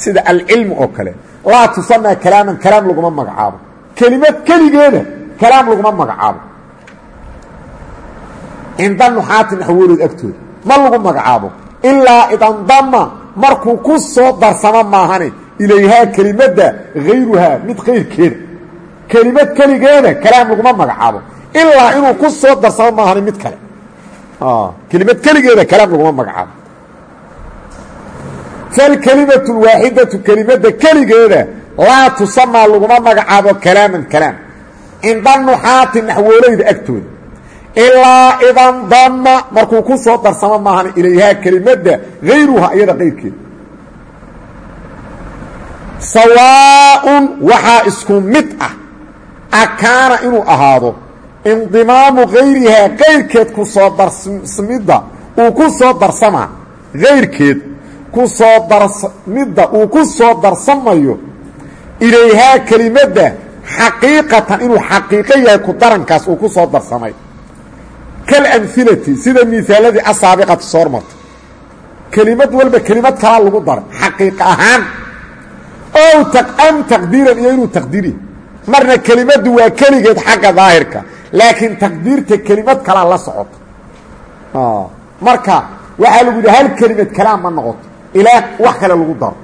sida alcilmu oo kale. Laa tusamaa kalaaman kalaam laguma magacaabo. Kelimad keligeeda kalaam laguma magacaabo. Cinda nuxaati naxwolood agtooda ma lagu magacaabo. Ilaa idandama markuu ku soo darsamo maahane ilayhaa kelimadda hayruhaa mid kayrkeeda kelimad keligeeda kalaam laguma magacaabo. Ilaa inuu ku soo darsamo maahane mid kale. Kelimad keligeeda kalaam laguma magacaabo falkelimatu lwaaxidatu kelimadda keligeeda laa tusamaa laguma magacaabo kalaaman kalaam cinda nuxaati naxwooleyda agtooda ilaa idandama markuu ku soo darsamo maahan ilayhaa kelimadda hayruhaa iyada qayrkeeda sawaaءun waxaa isku mid ah akaana inuu ahaado indimaamu hayrihaa kayrkeed ku soo darsamidda uu ku soo darsamaa hayrkeed ku soo darsamidda uu ku soo darsamayo ilayhaa kelimadda xaqiiqatan inuu xaqiiqo yahay ku darankaas uu ku soo darsamay. Kalamhilati sida miaaladii asaabiqati soo hormarta kelimad walba kelimad kalaa lagu daray xaqiiq ahaan. Ow am taqdiiran iyo inuu taqdiiri. Marna kelimaddu waa keligeed xagga daahirka laakiin taqdiirta kelimad kalaa la socoto marka waxaa lagu yidhi hal kelimad kalaam ma noqoto ilaa wax kale lagu daro.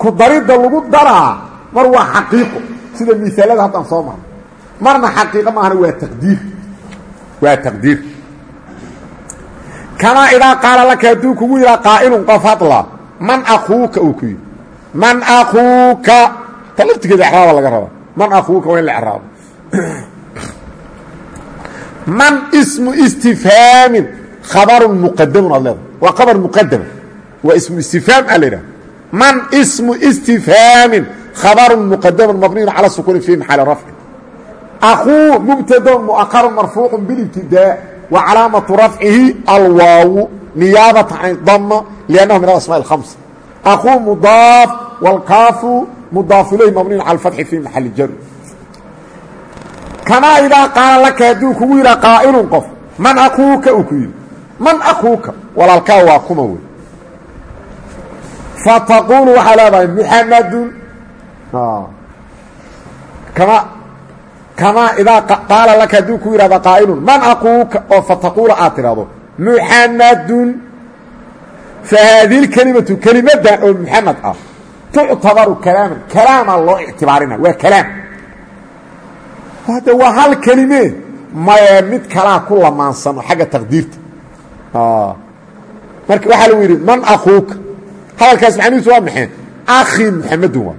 Ku daridda lagu daraa mar waa xaqiiqo. Sida miaalada haddaan soo marno. Marna xaqiiqo maahana waa taqdiir. Waa taqdiir. Kamaa idaa qaala laka hadduu kugu yidhaa qaa'ilun qof hadla man akuuka uu ku yidhi. Man akuuka ta laftigeeda exraaba laga rabaa. Man akuuka waa in la exraabo man ismu istifhaamin khabarun muqadamun aad leedahay. Waa khabar muqadama waa ismu istifhaam aa la yidhaha man ismu istifhaamin khabarun muqadamun mabniyun cala sukuuni fi maxali rafci akuu mubtadon muaharu marfuucu bilibtidaa wa calaamatu rafcihi alwaawu niyaabata can dama liannahu min alasmaa اhamsa akuu mudaaf wاlkaafu mudaaf ilayh mabniyun cala fatxi fi maxali jari kamaa idaa qaala laka hadduu kugu yidhaa qaa'ilun qof man akuuka uu yidhi? Man akuuka walaalkaa waa kuma wey fataquulu waxaa leedahay muxamadun kama kamaa idaa qaala laka hadduu ku yidhahda qaa'ilun man akuuka oo fataquula aad tidhahdo muxamadun fa haadihi lkelimatu kelimaddan oo muxamed ah tuctabaru kalaaman kalaamaa loo ictibaarina waa kalaam hadde waa hal kelime maye mid kalaa ku lamaansano xagga taqdiirta marka waxaa lagu yidhi man akuuka hadalkaas macnihiisu waa maxay? Akhi muxamedun waa.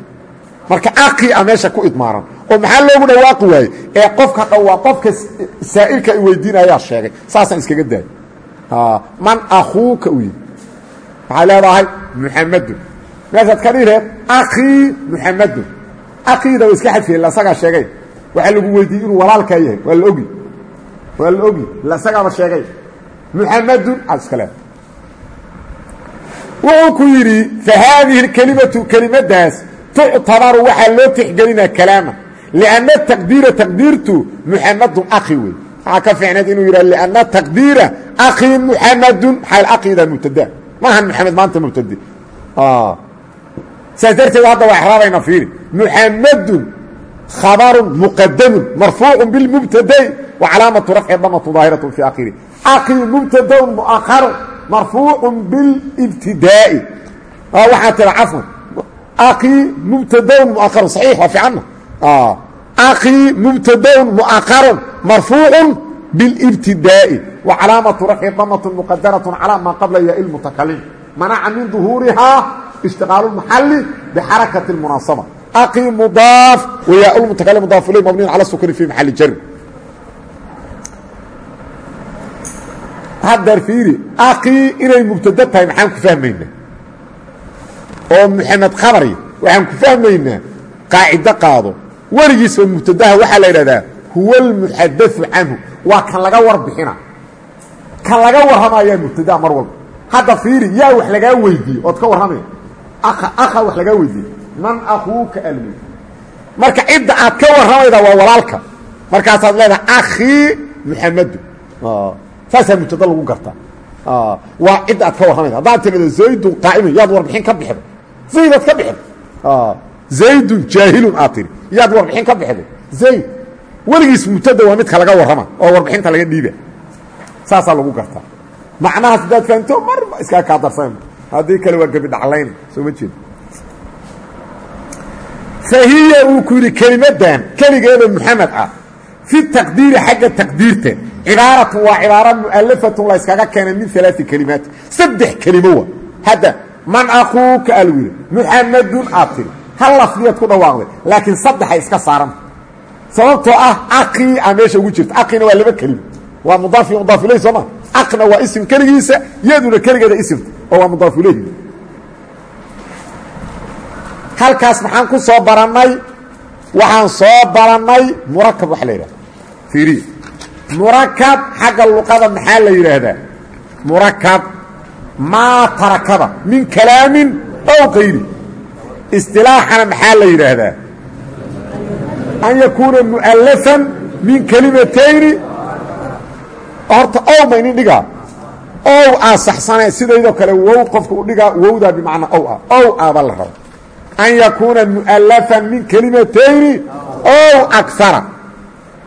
Marka akhi a meesha ku idmaaran oo maxaa loogu dhawaaqi waaye ee qofka dhawaa qofka saa'ilka i weydiinayaa sheegay. Saasaan iskaga daay man akuuka u yidhi waxaa leedahay muxamedun meeshaad ka dhihi reed akhii muxamedun akhiida wa iska xadfiye ila isagaa sheegay. Waxaa lagu weydiiyey inuu walaalkaa yahay waa la ogi. Waa la ogi ila isagaaba sheegay. Muxamedun aad iska leedahay wuxuu ku yidhi fa haadihi kelimatu kelimadaas tuctabaru waxaa loo tixgelinaa kalaama. Lianna taqdiira taqdiirtu muxamadun akhi wey. Waxaa ka fiicneed inuu yidhah lianna taqdiira akhii muxamadun maxaa akhiida mubtada maahan muxamed maanta mubtade saas darteed hadda waa exraabayna fiiri. Muxamadun khabarun muqadamun marfuucu bilmubtadai wa calaamatu rafci damatu daahiratu fi akhiri akii mubtadaun mu'aharun marfuucu bilibtidaa'i waxaa tira cafwan akii mubtadaun muaharun saxiix waa fiicanna akii mubtadaun mu'aharun marfuucu bilibtidaa'i wa calaamatu rafci damatu muqadarat calaa maa qabla ya ilmutakalim manaca min duhuurihaa ishtiqaalu maxali bixarakati اmunaasaba aqi mudaaf wayaa mutakalim mudaaf ilay mabniyan cala sukuni fi maxali jari haddeer fiiri aqii inay mubtado tahay maxaan ku fahmaynaa? oo maxamed khabari waxaan ku fahmaynaa qaacido qaado. Weligiisba mubtadaha waxaa la yidhahdaa huwa almuxadau canhu. Waa kan laga warbixina kan laga warramayaa mubtadaha mar walba. Hadda fiiri yaa wax lagaa weydiiye ood ka warramaya akha wax lagaa weydiiye man akuuka almi marka cidda aad ka warramayda waa walaalka. Markaasaad leedahay akhii muxamadu saasaa mubtada lagu gartaa waa cidda aad ka warramayda haddaad tirado zaydun qaa'imun yaad warbixin ka bixda zaydaad ka bixda zaydun jaahilun aad tiri yaad warbixin ka bixda zayd weligiis mubtada waa midka laga warrama oo warbixinta laga dhiiba. Saasaa lagu gartaa macnahaas haddaad fahamto marba iskaa kaa darsan. Haddii kale waa gebi dhaclayna soo ma jeeda fahiya uu ku yidhi kelimadan keligeeda muxamed ah fi taqdiiri xagga taqdiirta cibaaratu waa cibaaro mu'alafatun la yskaga keenay min alaai kelimaat saddex kelimo wa hadda man akuuka a lagu yidhi muxamadun aad tiri hal lafdiyaad ku dhawaaqday laakiin saddexay iska saaranta sababtoo ah aqii a meesha ugu jirta. Aqina waa laba kelimo. Waa mudaaf iyo mudaaf iley sooma aqna waa isim keligiisa yaduna keligeeda isimta oo waa mudaaf ileyhi halkaas maxaan ku soo barannay waxaan soo barannay murakab waxa la yidhahda fiiriya murakab xagga luqada maxaa la yidhaahdaa? Murakab maa tarakaba min kalaamin ow kayri istilaaxana maxaa la yidhaahdaa? An yakuuna mu'alafan min kelimatayni horta ow ma inin dhigaa? Ow aa saxsane sidaydoo kale wow qofka u dhigaa wowdaa bimacnaa ow ah ow aabaa la raba an yakuuna mu'alafan min kelimatayni ow akara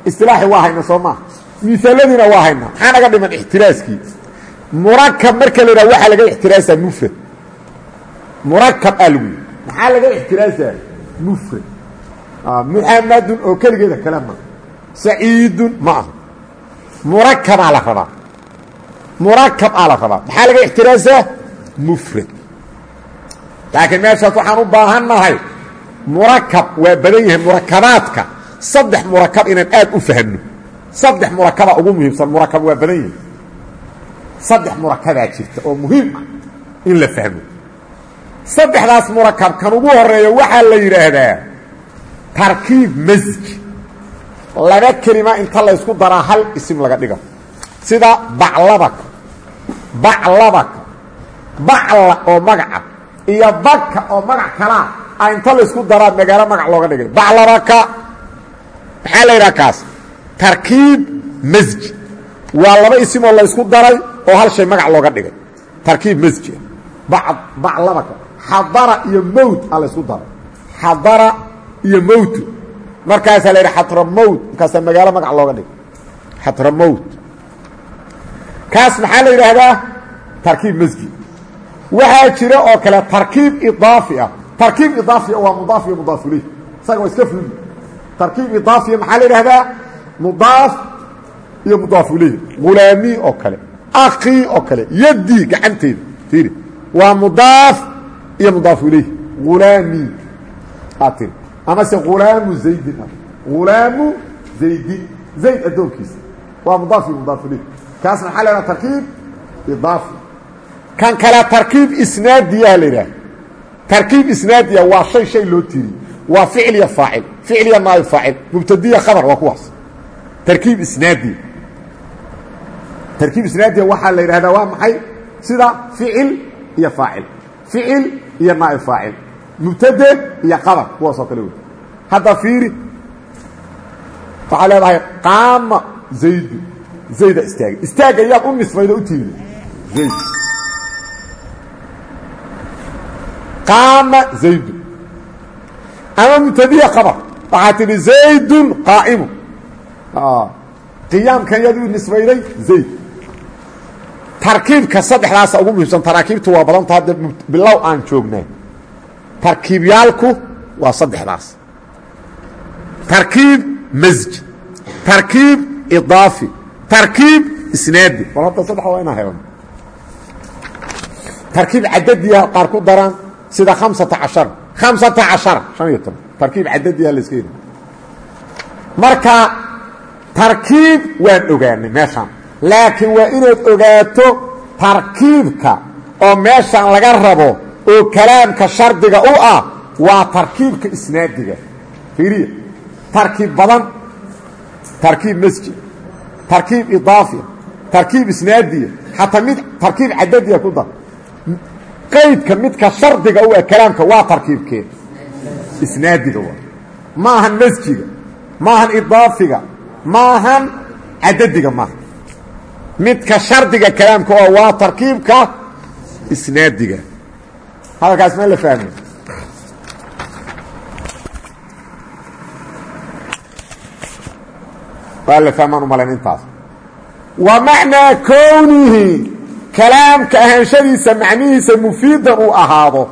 istilaaxi waa hayna soo maaha miaaladiina waa hayna. Maxaa naga dhiman ixtiraaskii murakab marka la yidhaha waxaa laga ixtiraasaa mufrad murakab aa lagu yidhi. Maxaa laga ixtiraasaa mufrad muxamadun oo keligeeda kale ma. Saciidun ma aha. Murakabaa la rabaa. Murakab aa la laga ixtiraasaa mufrad laakiin meeshaas waxaan u baahannahay murakab waa badan yahay murakabaadka saddex murakab inaan aad u fahamno saddex murakaba ugu muhiimsan murakab waa badan yahay saddex murakabaa jirta oo muhiim ah in la fahmo. Saddexdaas murakab kan ugu horreeya waxaa la yidhaahdaa tarkiib masj laba kelima inta laysku daraa hal isim laga dhiga sida baclabaka baclabaka bacla oo magaca iyo baka oo magac kalaa a inta laysku daraa magaalo magac looga dhigay. Baclabaka maxaa la yidhaha kaas tarkiib masji waa laba isimoo laysku daray oo hal shay magac looga dhigay. Tarkiib masji baclabaka xadara iyo mowt a laysku daray. Xadara iyo mowtu markaasaa la yidhi xatramowt markaasaa magaalo magac looga dhigay. Xatramowt kaas maxaa la yidhaahdaa? Tarkiib masjid. Waxaa jira oo kale tarkiib idaafi ah. Tarkiib idaafiya waa mudaaf iyo mudaaf ileyh isaga waa iska fuli tarkiib idaafiya maxaa la yidhahdaa mudaaf iyo mudaaf ileyh hulaamii oo kale akii oo kale yaddii gacanteeda fiiri waa mudaaf iyo mudaaf ileyh hulaamii aad tiri amase hulaamu zaydin hulaamu zaydin zayd addoonkiisa. Waa mudaaf iyo mudaaf ileyh kaas maxaa la yidhaha tarkiib? Idaafi kan kale tarkiib isnaadiyaha la yidhaha tarkiib isnaadiya waa shay shay loo tiiriyey waa ficil iyo faacil ficil iyo naaib faacil. Mubtadiya khabar waa kuwaas tarkiib isnaadiya tarkiib isnaadiya waxaa la yidhahdaa waa maxay? Sida ficil iyo faacil ficil iyo naaib faacil mubtade iyo qabar kuwaas oo kale wey hadda fiiri waxaa leedahay qaama zaydu. Zayda istaagay. Istaagga yaad u nisbayda u tiiri zayd qaama zaydu. Ama mubtadiya qabar waxaa tidhi zaydun qaa'imu qiyaamkan yaad u nisbayday zayd tarkiibka saddexdaasa ugu muhiimsan taraakiibtu waa badanta hadda bilow aan joognaa tarkiibyaalku waa saddexdaas tarkiib masj tarkiib idaafi tarkiib isnaadi bal hadda saddex waa inaan helano tarkiib cadadiya qaar ku daraan sida khamsata cashara khamsata cashara shan iyo toban tarkiib cadadiya la iska yidhi marka tarkiib waan ogaanay meeshaan. Laakiin waa inaad ogaato tarkiibka oo meeshaan laga rabo oo kalaamka shardiga u ah waa tarkiibka isnaadiga. Fiiriya. Tarkiib badan tarkiib masjid tarkiib idaafiya tarkiib isnaadiya xataa mid tarkiib cadadiya ku dar. Qaydka midka shardiga u ah kalaamka waa tarkiibkeed. Isnaadiga waa. Ma ahan masjiga ma ahan idaafiga ma ahan cadadiga maaha midka shardiga kalaamka oo waa tarkiibka isnaadiga. Hadalkaas ma la fahmay waa la fahmaan u malayn intaas. Wa macnaa kownihi kalaamka ahaanshadiisa macnihiisa mufiidan uu ahaado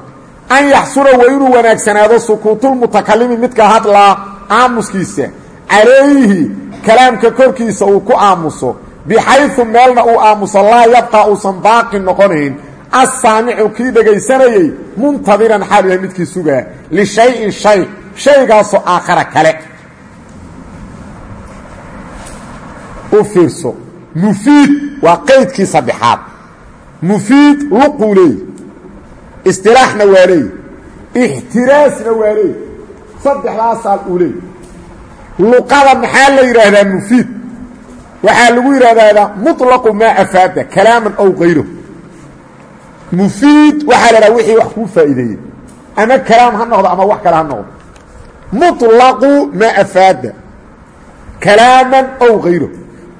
an yaxsuna waa inuu wanaagsanaado sukuutulmutakalimi midka hadlaa aamuskiisa. Calayhi kalaamka korkiisa uu ku aamuso bixayu meelna uu aamuso laa yabqa uusan baaqi noqonayn assaamicu kii dhegaysanayey muntadiran xaalu yahay midkii sugaa lishayin shay shaygaasoo aakhara kale. U fiirso mufiid waa qaydkii saddexaad mufiid luquu leey istilaaxna waa leey ixtiraasna waa leey saddexdaasaa uu leey luqada maxaa la yidhaahdaa mufiid waxaa lagu yidhahdaa muطlaqu maa afaada kalaaman ow kayro mufiid waxaa la dhaha wixii wax kuu faa'iideeyey ama kalaam ha noqdo ama wax kale ha noqdo muطlaqu maa afaada kalaaman ow kayro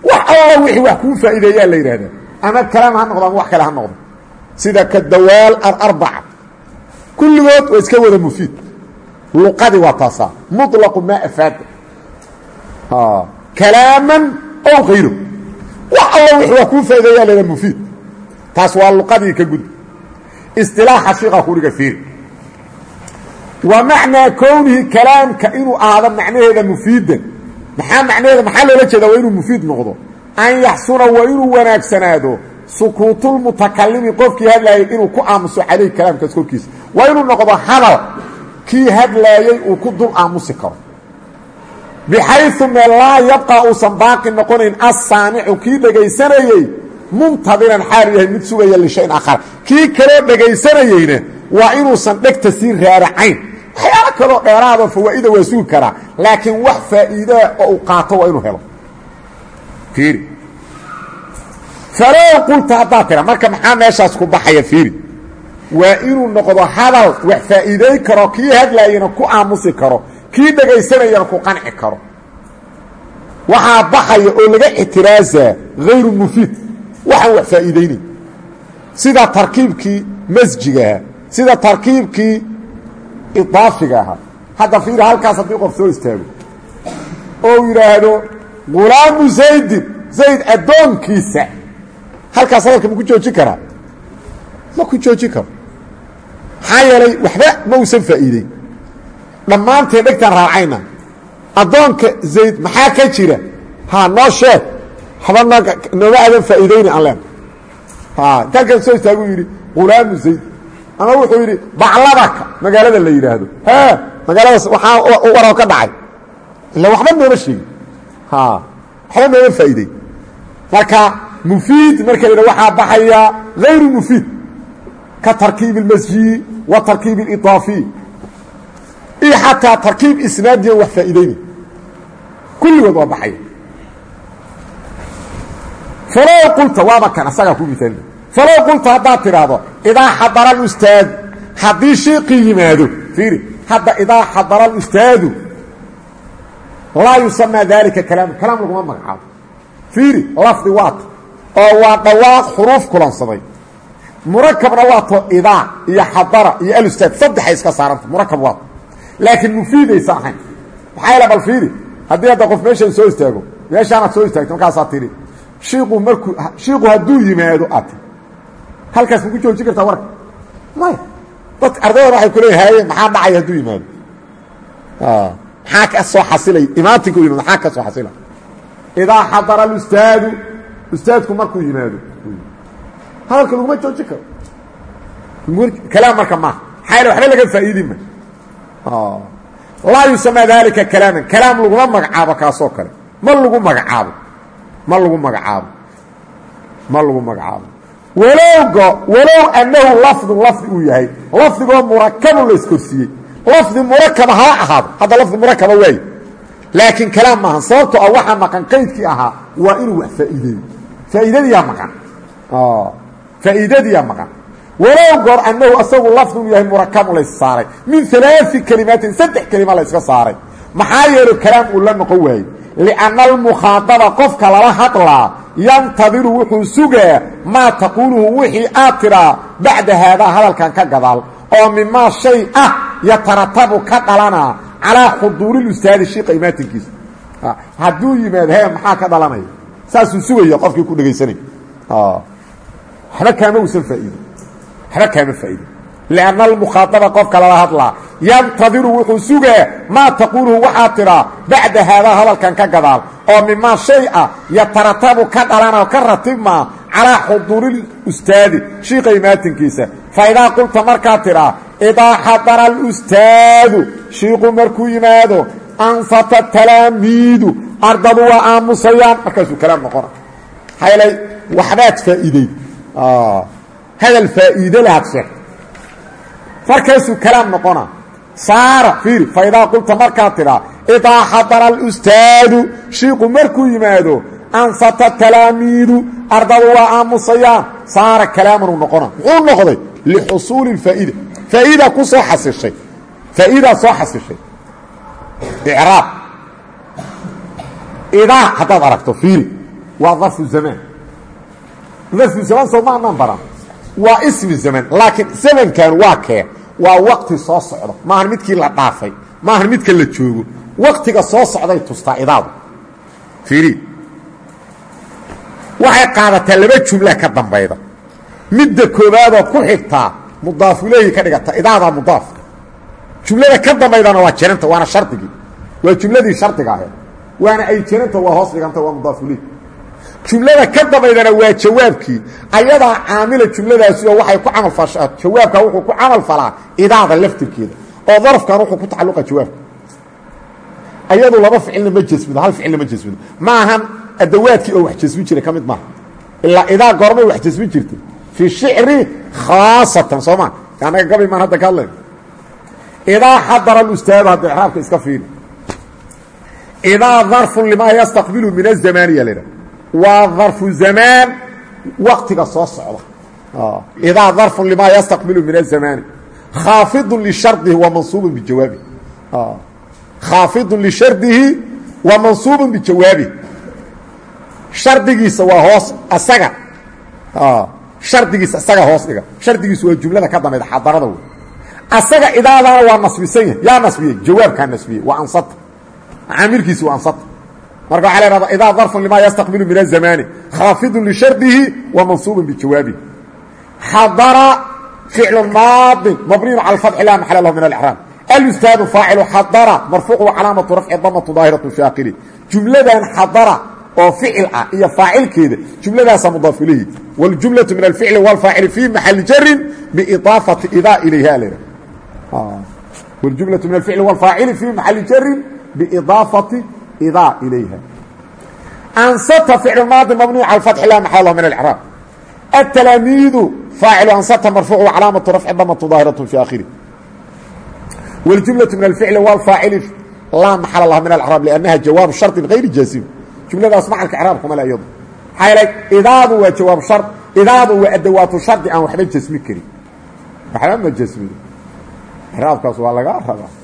wax alla wixii wax kuu faa'iideeyaa la yidhahdaa ama kalaam ha noqdo ama wax kale ha noqdo sida ka dawaal alarbaca kulligood waa iska wada mufiid luqadii waa taasaa muطlaqu maa afaada kalaaman ow kayro wax alla wixii wax kuu faa'ideeyaa la yidhaha mufiid. Taas waa luqadii ka gud isilaaxa shiika kuriga fiiri. Wa macnaa kownihi kalaamka inuu ahaado macnaheeda mufiidan maxaa macnaheeda maxaa loola jeedaa waa inuu mufiid noqdo? An yaxsuna waa inuu wanaagsanaado sukuutulmutakalimi qofkii hadlaayay inuu ku aamuso calayhi kalaamkaas korkiisa. Waa inuu noqdo hadal kii hadlaayey uu ku dul aamusi karo bixayu meel laa yabqa uusan baaqi noqonayn assaamicu kii dhegaysanayey muntadiran xaalu yahay mid sugaya lishayn aakhar kii kaloo dhegaysanayeyna waa inuusan dhegta sii raaracayn waxyaalo kaloo dheeraadoo fawaa'ida waa sugi karaa laakiin wax faa'iidaa oo uu qaato waa inuu helo fiiri falow qulta haddaad tira marka maxaa meeshaas ku baxaya fiiri waa inuu noqdo hadal wax faa'iiday karo kii hadlaayana ku aamusi karo kii dhegaysanayana ku qanci karo. Waxaa baxaya oo laga ictiraasaa hayru mufiid. Waxaan wax faa'iidaynayn sida tarkiibkii masjigaha sida tarkiibkii idaafiga ahaa hadda fiiri halkaas haddii qof soo istaago. Oo yidhaahdo gulaamu zaydin zayd addoonkiisa. Halkaas hadalka ma ku joojin karaa? Ma ku joojin karo. Maxaa yeelay waxba ma dhammaanteen dhegtaan raacayna. Addoonka zayd maxaa ka jira? Ha noo sheeg. Haba nooma aadan faa'iidayni aan leen inta halkan soo istaaguu yidhi gulaamu zayd. Ama wuxuu yidhi bacladaka magaalada la yidhaahdo. Ha magaaladaas waxaa waroo ka dhacay. Ila waxba nooma sheegin. Waxba nooma faa'iidey marka mufiid marka la waxaa baxaya hayru mufiid ka tarkiib اlmasjiyi wa tarkiib اlidaafiy iyo xataa tarkiib isnaadiyan wax faa'iideyni kulligood waa baxaya falow qulta waaba kan asagaa ku miaalina falow qulta haddaad tidhaahdo idaa xadara alustaadu haddii shiiqii yimaado fiiri hadda idaa xadara alustaadu laa yusamaa daalika kalaam kalaam laguma magacaabo. Fiiri lafdi waata oo waa dhawaaq xuruuf kulansaday. Murakabna waato idaa iyo xadara iyo alustaad saddexay iska saaranta murakab waata laakiin mufiidaysa ahayn. Maxaa yaele bal fiiri haddii hadda qof meeshan soo istaago meeshaanaad soo istaagto markaasaad tidhi shiiqu markuu shiiqu hadduu yimaado aad tii halkaas ma ku joojin kartaa warka. Maya dad ardaydan waxay ku leeyihiin haye maxaa dhacaya hadduu yimaado? Maxaa ka soo xasilay? Imaatinka u yimaado maxaa ka soo xasila idaa xadara alustaadu ustaadku markuu yimaado hadalka laguma joojin karo. Kalaam marka maaha maxaa yaele waxba laga faa'iidin ma laa yusamaa daalika kalaaman. Kalaam laguma magacaabo kaasoo kale. Ma lagu magacaabo. Ma lagu magacaabo. Ma lagu magacaabo. Walowga walow annahu lafdun lafdi uu yahay. Lafdigoo murakabun la iskorsiiyey lafdi murakaba hala ahaado. Hadda lafdi murakaba waaye laakiin kalaam maaha sababto ah waxaa maqan qaydkii ahaa waa inuu wax faa'iideeyo. Faa'iidadiyaa maqan. Faa'iidadiyaa maqan walow goor annahu asagu lafdun yahay murakabun lays saaray. Min alaai kelimaatin saddex kelima la yska saaray. Maxaa yeelo kalaam uu la noqon waaye lianna almukhaadaba qofka lala hadlaa yantadiru wuxuu sugaa maa taquuluhu wixii aad tidhaa bacda haadaa hadalkan ka gadaal oo mimaa shay ah yataratabu ka dhalanaa calaa xuduurilustaadi shiiqa imaatinkiisa hadduu yimaado he maxaa ka dhalanaya? Saasuu sugaya qofkii waxba kaama faa'iidin lianna almukhaadaba qofka lala hadlaa yantadiru wuxuu sugaa maa taquuluhu waxaad tidhaa bacda haadaa hadalkan ka gadaal oo mimaa shay ah yataratabu ka dhalanao ka ratibmaa calaa xuduuril ustaadi shiiqa imaatinkiisa fa idaa qulta markaad tidhaa idaa xadara alustaadu shiiqu markuu yimaado ansata talaamiidu ardadu waa aamusayaan markaasuu kalaam noqona yeelay waxbaad faa'iidey hadal faa'iide lahaad sheegta markaasuu kalaam noqona saara fiiri fa idaa qulta markaad tidhaa idaa xadara alustaadu shiiqu markuu yimaado ansata talaamiidu ardadu waa aamusayaan saara kalaamanuu noqona muxuu noqday lixusuuli اfaa'ida faa'iida ku soo xasishay faa'iidaa soo xasishay icraab idaa haddaad aragto fiiri waa darfu zamaan darfu zamaan soo maanaan baran waa ismi zaman laakiin zamankan waa kee. Waa waqti soo socdo. Maahan midkii la dhaafay. Maahan midka la joogo. Waqtiga soo socday tustaa idaadu. Fiiri. Waxay qaadataa laba jumla ka dambayda. Midda koobaadoo ku xigtaa mudaafulehi ka dhigata idaadaa mudaaf. Jumlada ka dambaydana waa jiranta waana shardigii. Waa jumladii shardiga ahayd. Waana ay jiranta waa hoos dhiganta waa mudaafulehi jumlada ka dambaydana waa jawaabkii. Ayadaa caamila jumladaasi oo waxay ku camal fashaa jawaabka wuxuu ku camal falaa idaada laftirkeeda oo darafkan wuxuu ku tacalluqa jawaabka. Ayadu laba ficilna ma jasmido hal ficilna ma jasmido maahan adawaadkii oo wax jasmin jiray ka mid maaha. Ilaa idaa goormay wax jasmin jirtay. Fi shicri khaasatan soo ma? Anaga gabi maan hadda ka hadlayno idaa xadara alustaadu hadda ixraabka iska fiiri. Idaa darfun limaa yastaqbilu min azamaaniya laha waa darfu zamaan waktiga soo socda. Idaa darfun limaa yastaqbilu min azamaani khaafidun lishardihi wa mansuubun bijawaabihi khaafidun lishardihi wa mansuubun bijawaabihi shardigiisa waa hoos asaga. Shardigiisa isaga hoos dhiga. Shardigiisu waa jumlada ka dambayda xadarada wey asaga idaadana waa nasbisan yahay. Yaa nasbiyey jawaabkaa nasbiyey waa ansata caamilkiisi waa ansata marka waa lenaada idaa darfun limaa yastaqbilu min azamaani khaafidun lishardihi wa mansuubun bijawaabihi xadara ficlu maadin mabniyun cala alfatxi laa maxala lahu min alraam alustaadu faacilu xadara marfuucu calaamatu rafci damatu daahiratu shaakili jumladan xadara oo ficil ah iyo faacilkeeda jumladaasaa mudaaf ilayhi waljumlatu min alficli walfaacili fii maxali jarin biidaafati idaa ilayha lha waljumlatu min alficli walfaacili fii maxali jarin biidaafati idaa ilayha. Ansata ficlu maadi mabniyu cala fatxi laa maxaa lahu min alcraab atalaamiidu faacilu ansata marfuucu calaamatu rafci damatu daahiratun fi aakhiri. Waljumlatu min alficli walfaacili laa maxala laha min alcraab liannaha jawaabu shardin hayri jaazim jumladaas macalka craab kuma le iyadu. Maxaa yeelay idaadu waa jawaab shar idaadu waa adawaatu shardi aan waxba jasmin karin. Waxba ma jasmin craabkaas waa laga rabaa.